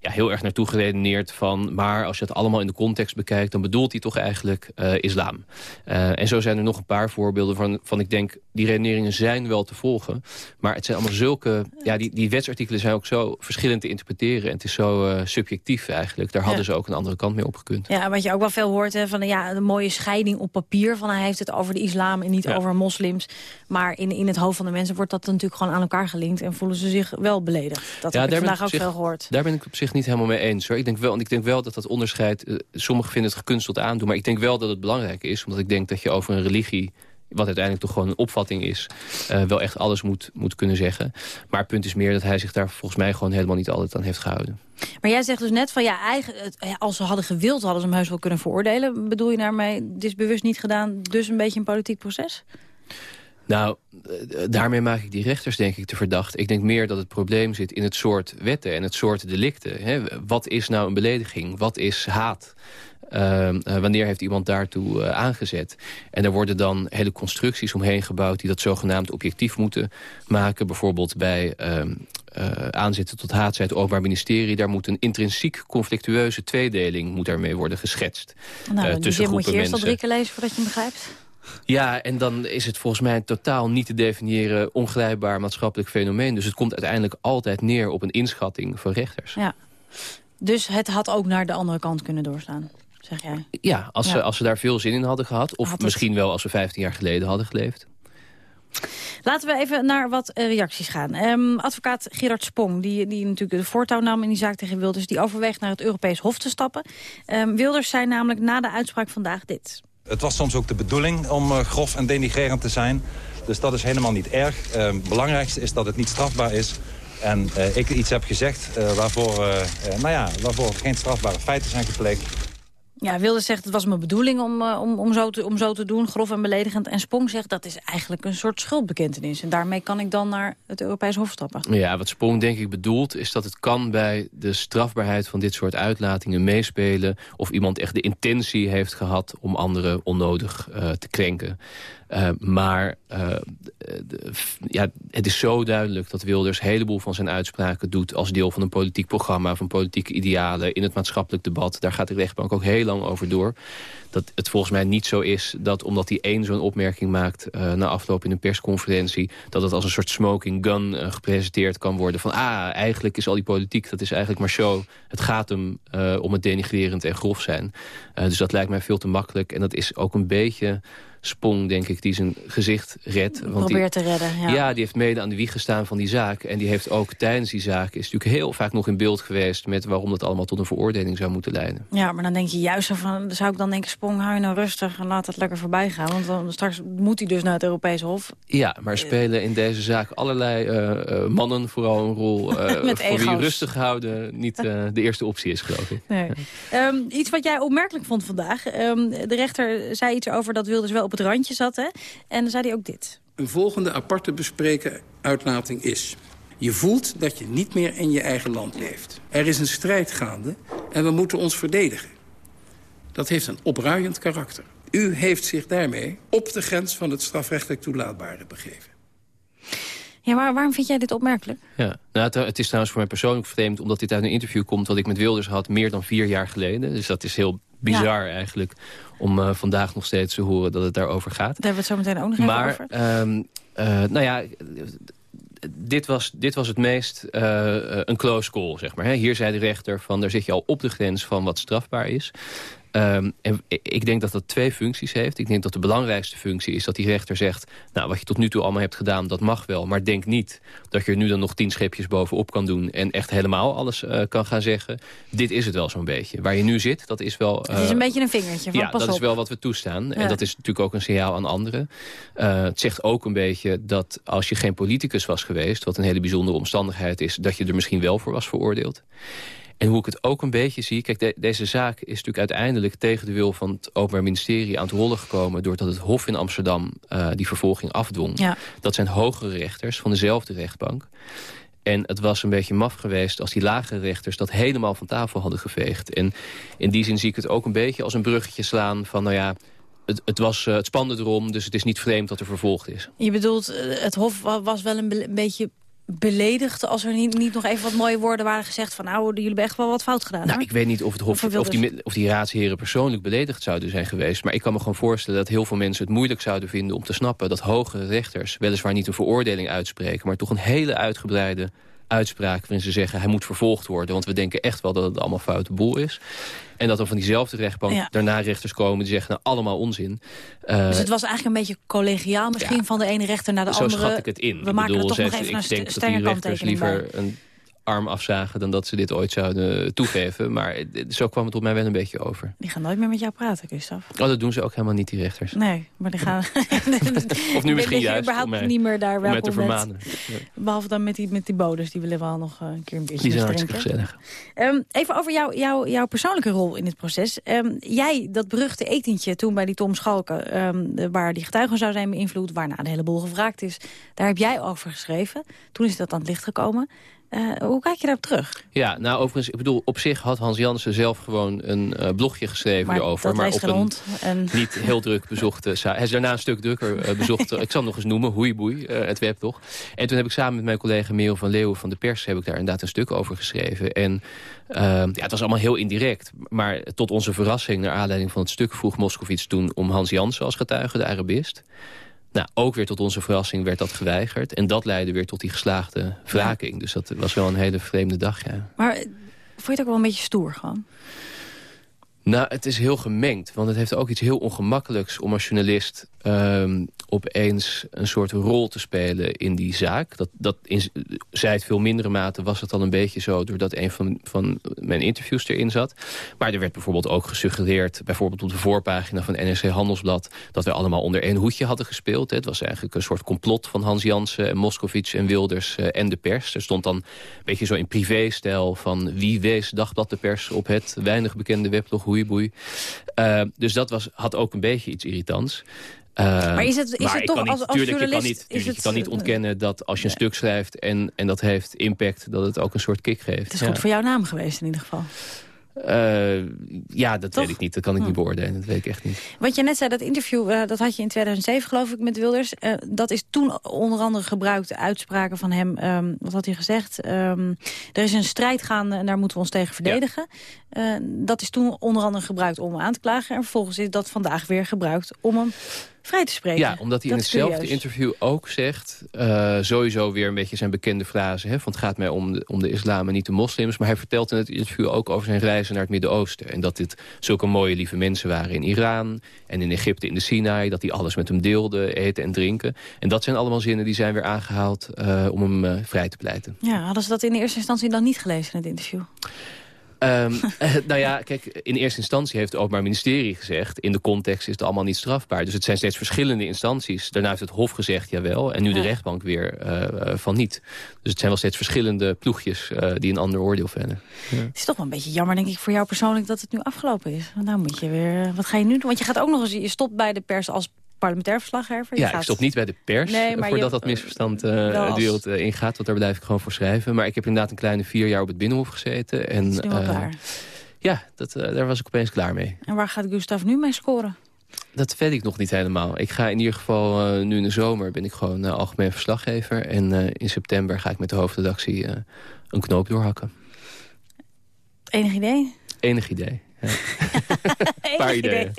ja, heel erg naartoe geredeneerd van, maar als je het allemaal in de context bekijkt, dan bedoelt hij toch eigenlijk eh, islam. Eh, en zo zijn er nog een paar voorbeelden van, van ik denk, die redeneringen zijn wel te volgen. Maar het zijn allemaal zulke, ja, die, die wetsartikelen zijn ook zo verschillend te interpreteren. En het is zo eh, subjectief eigenlijk. Daar hadden Ja. ze ook een andere kant mee opgekund. Ja, wat je ook wel veel hoort, hè, van ja, een mooie scheiding op papier. Van hij heeft het over de islam en niet Ja. over moslims. Maar in, in het hoofd van de mensen wordt dat natuurlijk gewoon aan elkaar gelinkt. En voelen ze zich wel beledigd. Dat heb ik vandaag ook zich- veel gehoord. Daar ben ik op zich niet helemaal mee eens. Hoor. Ik, denk wel, ik denk wel dat dat onderscheid... eh, sommigen vinden het gekunsteld aandoen... maar ik denk wel dat het belangrijk is. Omdat ik denk dat je over een religie wat uiteindelijk toch gewoon een opvatting is... eh, wel echt alles moet, moet kunnen zeggen. Maar het punt is meer dat hij zich daar volgens mij gewoon helemaal niet altijd aan heeft gehouden. Maar jij zegt dus net van ja, eigen, het- ja, als ze hadden gewild hadden ze hem heus wel kunnen veroordelen. Bedoel je daarmee, dit is bewust niet gedaan, dus een beetje een politiek proces? Nou, eh, daarmee maak ik die rechters denk ik te verdacht. Ik denk meer dat het probleem zit in het soort wetten en het soort delicten. Hè. Wat is nou een belediging? Wat is haat? Ehm, eh, wanneer heeft iemand daartoe eh, aangezet? En er worden dan hele constructies omheen gebouwd... die dat zogenaamd objectief moeten maken. Bijvoorbeeld bij eh, aanzetten tot haatzij het Openbaar Ministerie. Daar moet een intrinsiek conflictueuze tweedeling moet daarmee worden geschetst. Nou, eh, die tussen moet je eerst al mensen. drie keer lezen voordat je hem begrijpt. Ja, en dan is het volgens mij een totaal niet te definiëren... ongrijpbaar maatschappelijk fenomeen. Dus het komt uiteindelijk altijd neer op een inschatting van rechters. Ja. Dus het had ook naar de andere kant kunnen doorstaan, zeg jij. Ja, als, Ja. Ze, als ze daar veel zin in hadden gehad. Of Had het- misschien wel als ze 15 jaar geleden hadden geleefd. Laten we even naar wat eh, reacties gaan. Ehm, advocaat Gerard Spong, die, die natuurlijk de voortouw nam in die zaak tegen Wilders... die overweegt naar het Europees Hof te stappen. Ehm, Wilders zei namelijk na de uitspraak vandaag dit. Het was soms ook de bedoeling om eh, grof en denigrerend te zijn. Dus dat is helemaal niet erg. Het belangrijkste is dat het niet strafbaar is. En eh, ik iets heb gezegd eh, waarvoor, nou ja, waarvoor geen strafbare feiten zijn gepleegd. Ja, Wilders zegt het was mijn bedoeling om, eh, om, om, zo te, om zo te doen, grof en beledigend. En Spong zegt dat is eigenlijk een soort schuldbekentenis. En daarmee kan ik dan naar het Europees Hof stappen. Ja, wat Sprong denk ik bedoelt is dat het kan bij de strafbaarheid van dit soort uitlatingen meespelen. Of iemand echt de intentie heeft gehad om anderen onnodig eh, te krenken. Eh, maar eh, ja, het is zo duidelijk dat Wilders een heleboel van zijn uitspraken doet... als deel van een politiek programma, van politieke idealen... in het maatschappelijk debat. Daar gaat de rechtbank ook heel lang over door. Dat het volgens mij niet zo is dat omdat hij één zo'n opmerking maakt... eh, na afloop in een persconferentie... dat het als een soort smoking gun gepresenteerd kan worden. Van ah, eigenlijk is al die politiek, dat is eigenlijk maar show. Het gaat hem om het denigrerend en grof zijn. Dus dat lijkt mij veel te makkelijk. En dat is ook een beetje... Spong, denk ik, die zijn gezicht redt. Want die, Probeert te redden, ja. die heeft mede aan de wieg gestaan van die zaak. En die heeft ook tijdens die zaak... is natuurlijk heel vaak nog in beeld geweest... met waarom dat allemaal tot een veroordeling zou moeten leiden. Ja, maar dan denk je juist zo van, zou ik dan denken, Spong, hou je nou rustig en laat het lekker voorbij gaan. Want dan straks moet hij dus naar het Europees Hof. Ja, maar spelen in deze zaak allerlei eh, eh, mannen vooral een rol... eh, Met voor wie rustig houden niet de eerste optie is, geloof ik. Nee. Ehm, iets wat jij opmerkelijk vond vandaag. Ehm, de rechter zei iets over dat Wilders wel op het randje zat. Hè? En dan zei hij ook dit. Een volgende aparte bespreken uitlating is... Je voelt dat je niet meer in je eigen land leeft. Er is een strijd gaande en we moeten ons verdedigen. Dat heeft een opruiend karakter. U heeft zich daarmee op de grens van het strafrechtelijk toelaatbare begeven. Ja, maar waarom vind jij dit opmerkelijk? Ja. Nou, het, het is trouwens voor mij persoonlijk vreemd... omdat dit uit een interview komt dat ik met Wilders had... meer dan vier jaar geleden. Dus dat is heel bizar eigenlijk... om eh, vandaag nog steeds te horen dat het daarover gaat. Daar hebben we het zo meteen ook nog even Maar, over. ehm, eh, nou ja, dit was, dit was het meest eh, een close call, zeg maar. Hè. Hier zei de rechter van, daar zit je al op de grens van wat strafbaar is. Ehm, en ik- denk dat dat twee functies heeft. Ik denk dat de belangrijkste functie is dat die rechter zegt... nou, wat je tot nu toe allemaal hebt gedaan, dat mag wel. Maar denk niet dat je er nu dan nog tien schepjes bovenop kan doen... en echt helemaal alles eh, kan gaan zeggen. Dit is het wel zo'n beetje. Waar je nu zit, dat is wel... het is eh, een beetje een vingertje van ja, pas dat op. is wel wat we toestaan. Ja. En dat is natuurlijk ook een signaal aan anderen. Eh, het zegt ook een beetje dat als je geen politicus was geweest... wat een hele bijzondere omstandigheid is... dat je er misschien wel voor was veroordeeld. En hoe ik het ook een beetje zie... Kijk, de- deze zaak is natuurlijk uiteindelijk tegen de wil van het Openbaar Ministerie aan het rollen gekomen... doordat het Hof in Amsterdam eh, die vervolging afdwong. Ja. Dat zijn hogere rechters van dezelfde rechtbank. En het was een beetje maf geweest als die lagere rechters dat helemaal van tafel hadden geveegd. En in die zin zie ik het ook een beetje als een bruggetje slaan van, nou ja, het, het, was, eh, het spande erom, dus het is niet vreemd dat er vervolgd is. Je bedoelt, eh, het Hof wa- was wel een, be- een beetje beledigd... als er niet, niet nog even wat mooie woorden waren gezegd... van nou, jullie hebben echt wel wat fout gedaan. Nou, ik weet niet of, het hof, Of die, of die raadsheren persoonlijk beledigd zouden zijn geweest. Maar ik kan me gewoon voorstellen dat heel veel mensen het moeilijk zouden vinden om te snappen... dat hogere rechters weliswaar niet een veroordeling uitspreken... maar toch een hele uitgebreide uitspraak waarin ze zeggen... hij moet vervolgd worden, want we denken echt wel dat het allemaal foute boel is. En dat er van diezelfde rechtbank Ja. daarna rechters komen die zeggen... nou, allemaal onzin. Eh, dus het was eigenlijk een beetje collegiaal misschien... van de ene rechter naar de zo andere. schat ik het in. We Ik maken bedoel, er toch nog even een ik denk dat die rechters kanttekening liever bij. een arm afzagen... dan dat ze dit ooit zouden toegeven. Maar eh, zo kwam het op mij wel een beetje over. Die gaan nooit meer met jou praten, Gustav. Oh, dat doen ze ook helemaal niet, die rechters. Nee, maar die gaan... of nu misschien juist überhaupt mij, niet meer daar welkom te vermanen. Ja. Behalve dan met die, met die bodes, die willen we al nog eh, een keer een beetje Die zijn hartstikke gezellig. Ehm, even over jou, jou, jouw persoonlijke rol in dit proces. Ehm, jij, dat beruchte etentje toen bij die Tom Schalken... ehm, waar die getuigen zou zijn beïnvloed, waarna de hele boel gevraagd is... daar heb jij over geschreven. Toen is dat aan het licht gekomen. Eh, hoe kijk je daarop terug? Ja, nou overigens, ik bedoel, op zich had Hans Jansen zelf gewoon een eh, blogje geschreven Maar erover. maar op een hond. En... niet heel druk bezochte Hij is daarna een stuk drukker eh, bezocht. ik zal het nog eens noemen, hoeiboei, het web toch. En toen heb ik samen met mijn collega Merel van Leeuwen van de Pers... heb ik daar inderdaad een stuk over geschreven. En eh, ja, het was allemaal heel indirect. Maar tot onze verrassing, naar aanleiding van het stuk... vroeg Moskovits toen om Hans Jansen als getuige, de Arabist. Nou, ook weer tot onze verrassing werd dat geweigerd. En dat leidde weer tot die geslaagde wraking. Dus dat was wel een hele vreemde dag, ja. Maar eh, vond je het ook wel een beetje stoer gewoon? Nou, het is heel gemengd. Want het heeft ook iets heel ongemakkelijks om als journalist... ehm, opeens een soort rol te spelen in die zaak. Dat, dat in, zij het veel mindere mate was het al een beetje zo... doordat een van, van mijn interviews erin zat. Maar er werd bijvoorbeeld ook gesuggereerd... bijvoorbeeld op de voorpagina van NRC Handelsblad... dat we allemaal onder één hoedje hadden gespeeld. Het was eigenlijk een soort complot van Hans Jansen... en Moskovits en Wilders eh, en de pers. Er stond dan een beetje zo in privé-stijl van... wie wees Dagblad de Pers op het weinig bekende weblog Hoeiboei. Eh, dus dat was, had ook een beetje iets irritants. Eh, Maar is het- is het toch niet, als- als tuurlijk, je kan journalist niet, tuurlijk, het- je kan niet ontkennen dat als je een stuk schrijft... En, en dat heeft impact, dat het ook een soort kick geeft. Het is ja. goed voor jouw naam geweest in ieder geval. Eh, ja, dat weet ik niet. Dat kan ik niet beoordelen. Dat weet ik echt niet. Wat je net zei, dat interview, eh, dat had je in 2007 geloof ik met Wilders. Eh, dat is toen onder andere gebruikt, uitspraken van hem. ehm, wat had hij gezegd? Ehm, er is een strijd gaande en daar moeten we ons tegen verdedigen. Eh, dat is toen onder andere gebruikt om hem aan te klagen. En vervolgens is dat vandaag weer gebruikt om hem vrij te spreken. Ja, omdat hij Dat in hetzelfde curieus. interview ook zegt... eh, sowieso weer een beetje zijn bekende frase... Hè, van het gaat mij om de, om de islam en niet de moslims. Maar hij vertelt in het interview ook over zijn reizen naar het Midden-Oosten. En dat dit zulke mooie lieve mensen waren in Iran... en in Egypte in de Sinai. Dat hij alles met hem deelde, eten en drinken. En dat zijn allemaal zinnen die zijn weer aangehaald... eh, om hem eh, vrij te pleiten. Ja, hadden ze dat in de eerste instantie dan niet gelezen in het interview? Ehm, eh, nou ja, kijk, in eerste instantie heeft het Openbaar Ministerie gezegd... in de context is het allemaal niet strafbaar. Dus het zijn steeds verschillende instanties. Daarna heeft het Hof gezegd, jawel. En nu de rechtbank weer eh, eh, van niet. Dus het zijn wel steeds verschillende ploegjes eh, die een ander oordeel vellen. Ja. Het is toch wel een beetje jammer, denk ik, voor jou persoonlijk dat het nu afgelopen is. Want nou moet je weer... Wat ga je nu doen? Want je gaat ook nog eens... Je stopt bij de pers als parlementair verslaggever. Ja, gaat... ik stop niet bij de pers, Nee, maar voordat je- dat misverstand de wereld eh, ingaat. Want daar blijf ik gewoon voor schrijven. Maar ik heb inderdaad een kleine vier jaar op het Binnenhof gezeten. En, is nu al eh, klaar. Ja, dat, daar was ik opeens klaar mee. En waar gaat Gustav nu mee scoren? Dat weet ik nog niet helemaal. Ik ga in ieder geval, nu in de zomer ben ik gewoon algemeen verslaggever. En in september ga ik met de hoofdredactie een knoop doorhakken. Enig idee? Enig idee. Paar ideeën.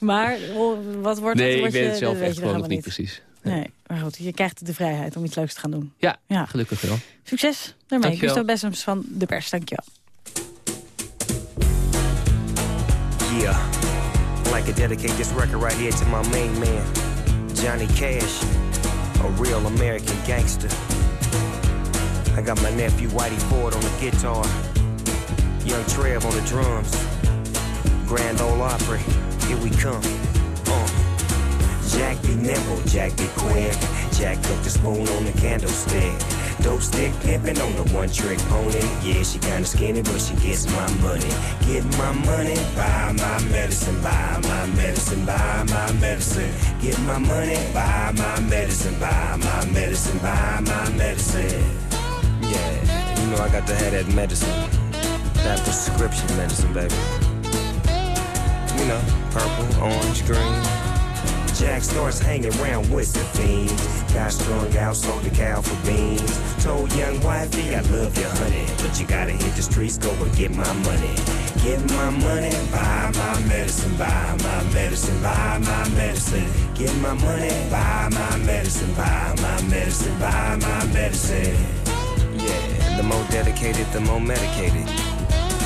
Maar oh, wat wordt Nee, het? ik Word weet je- het zelf echt gewoon nog niet precies. Nee, maar goed, je krijgt de vrijheid om iets leuks te gaan doen. Ja, Ja. gelukkig wel. Succes daarmee. Dankjewel. Gustav Bessems van De Pers, dankjewel. Yeah, like to dedicate this record right here to my main man, Johnny Cash, a real American gangster. I got my nephew Whitey Ford on the guitar, Young Trev on the drums, Grand Ole Opry, here we come. Uh. Jack be nimble, Jack be quick. Jack put the spoon on the candlestick. Dope stick pimpin' on the one trick pony. Yeah, she kinda skinny, but she gets my money. Get my money, buy my medicine, buy my medicine, buy my medicine. Get my money, buy my medicine, buy my medicine, buy my medicine. Yeah, you know I got to have that medicine. That prescription medicine, baby. You know, purple, orange, green. Jack starts hanging around with the fiends. Got strung out, sold the cow for beans. Told young wifey, I love you, honey. But you gotta hit the streets, go and get my money. Get my money, buy my medicine, buy my medicine, buy my medicine. Get my money, buy my medicine, buy my medicine, buy my medicine. Yeah, the more dedicated, the more medicated.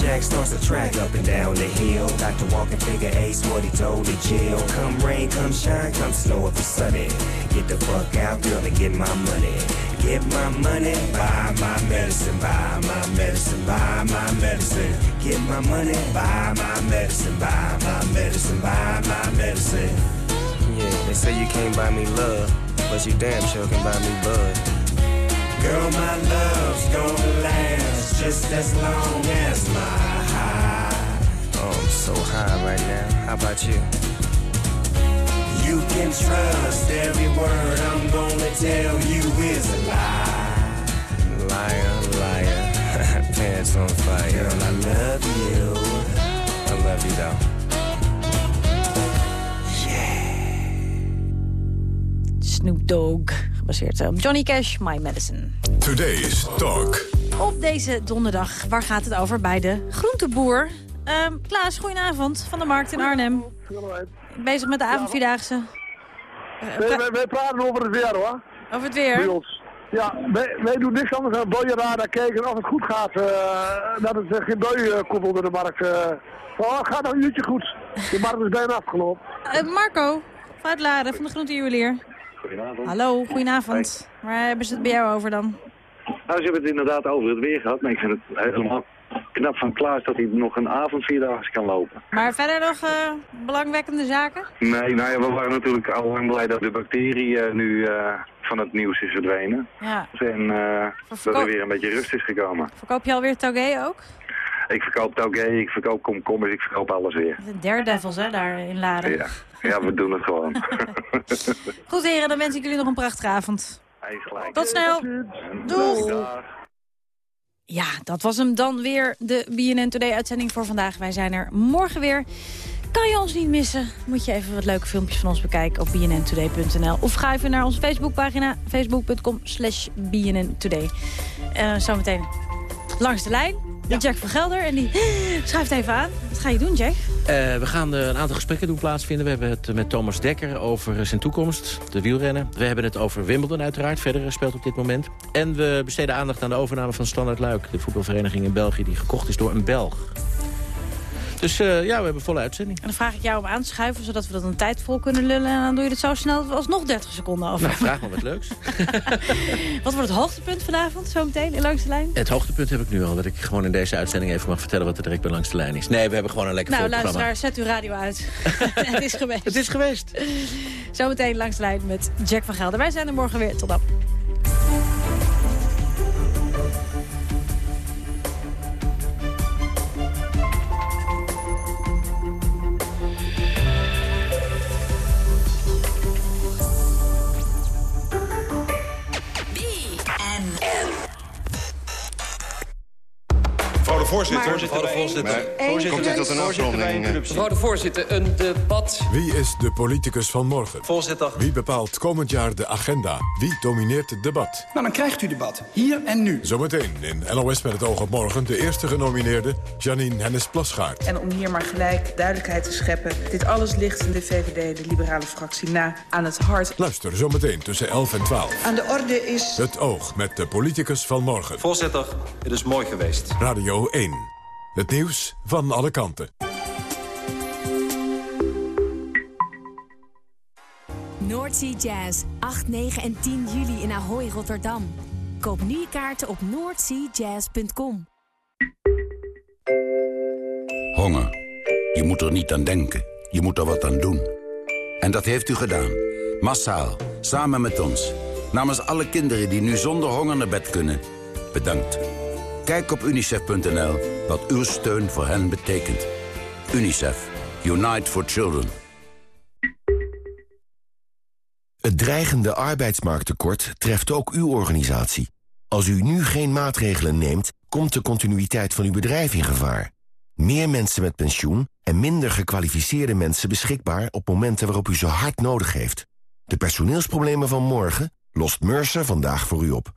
Jack starts to track up and down the hill. Dr. Walking figure ace what he told the jail. Come rain, come shine, come snow if it's sunny. Get the fuck out, girl, and get my money. Get my money, buy my medicine, buy my medicine, buy my medicine. Get my money, buy my medicine, buy my medicine, buy my medicine. Yeah, they say you can't buy me love, but you damn sure can buy me bud. Girl, my love's gonna last just as long as my high. Oh, I'm so high right now. How about you? You can trust every word I'm gonna tell you is a lie. Liar, liar, pants on fire. Girl, I love you. I love you though. Snoop Dogg, gebaseerd op Johnny Cash, My Medicine. Today's Talk. Op deze donderdag, waar gaat het over? Bij de groenteboer. Ehm Klaas, goedenavond, van de Markt in Arnhem. Bezig met de avondvierdaagse. Nee, pra- wij, wij praten over het weer hoor. over het Bij weer. ons. Ja, wij, wij doen niks anders dan buienradar kijken of het goed gaat. eh, dat het eh, geen bui eh, komt onder de markt. eh. oh, het gaat nog een uurtje goed. De markt is bijna afgelopen. Eh, Marco, van het Laren, van de groentejuwelier. Goedenavond. Hallo, goedenavond. Waar hebben ze het bij jou over dan? Nou, ze hebben het inderdaad over het weer gehad, maar ik vind het helemaal knap van Klaas dat hij nog een avondvierdaagse kan lopen. Maar verder nog eh, belangwekkende zaken? Nee, nou ja, we waren natuurlijk al lang blij dat de bacterie eh, nu eh, van het nieuws is verdwenen. Ja. En dat er weer een beetje rust is gekomen. Verkoop je alweer Tauge ook? Ik verkoop taugé, ik verkoop komkommers, ik verkoop alles weer. De daredevils, hè, daar in Laren. Ja, ja we doen het gewoon. Goed heren, dan wens ik jullie nog een prachtige avond. Gelijk. Tot snel. Doeg. Ja, dat was hem dan weer, de BNN Today-uitzending voor vandaag. Wij zijn er morgen weer. Kan je ons niet missen? Moet je even wat leuke filmpjes van ons bekijken op bnntoday.nl. Of ga even naar onze Facebookpagina, facebook.com slash bnntoday. Uh, zometeen langs de lijn, met Jack van Gelder. En die schuift even aan. Wat ga je doen, Jack? Eh, we gaan eh, een aantal gesprekken doen plaatsvinden. We hebben het met Thomas Dekker over zijn toekomst, de wielrennen. We hebben het over Wimbledon uiteraard, verder eh, speelt op dit moment. En we besteden aandacht aan de overname van Standard Luik... de voetbalvereniging in België die gekocht is door een Belg. Dus eh, ja, we hebben volle uitzending. En dan vraag ik jou om aan te schuiven, zodat we dat een tijd vol kunnen lullen. En dan doe je het zo snel dat we alsnog 30 seconden over. Nou, vraag maar wat leuks. Wat wordt het hoogtepunt vanavond, zometeen, in langs de lijn? Het hoogtepunt heb ik nu al, dat ik gewoon in deze uitzending even mag vertellen... wat er direct bij langs de lijn is. Nee, we hebben gewoon een lekker Nou, vol programma. luisteraar, zet uw radio uit. het is geweest. Het is geweest. Zometeen langs de lijn met Jack van Gelder. Wij zijn er morgen weer. Tot dan. Voorzitter. Mevrouw de voorzitter. Een afronding? club- Mevrouw de voorzitter, een debat. Wie is de politicus van morgen? Voorzitter. Wie bepaalt komend jaar de agenda? Wie domineert het debat? Nou, dan krijgt u debat. Hier en nu. Zometeen in LOS met het oog op morgen... de eerste genomineerde, Janine Hennis-Plasgaard. En om hier maar gelijk duidelijkheid te scheppen... dit alles ligt in de VVD, de liberale fractie, na aan het hart. Luister zometeen tussen 11 en 12. Aan de orde is... Het oog met de politicus van morgen. Voorzitter, het is mooi geweest. Radio 1. Het nieuws van alle kanten. Noordsea Jazz, 8, 9 en 10 juli in Ahoy, Rotterdam. Koop nu je kaarten op noordseajazz.com. Honger. Je moet er niet aan denken. Je moet er wat aan doen. En dat heeft u gedaan. Massaal. Samen met ons. Namens alle kinderen die nu zonder honger naar bed kunnen. Bedankt. Kijk op unicef.nl wat uw steun voor hen betekent. UNICEF. Unite for Children. Het dreigende arbeidsmarkttekort treft ook uw organisatie. Als u nu geen maatregelen neemt, komt de continuïteit van uw bedrijf in gevaar. Meer mensen met pensioen en minder gekwalificeerde mensen beschikbaar op momenten waarop u ze hard nodig heeft. De personeelsproblemen van morgen lost Mercer vandaag voor u op.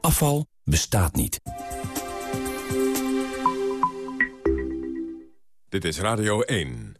Afval bestaat niet. Dit is Radio 1.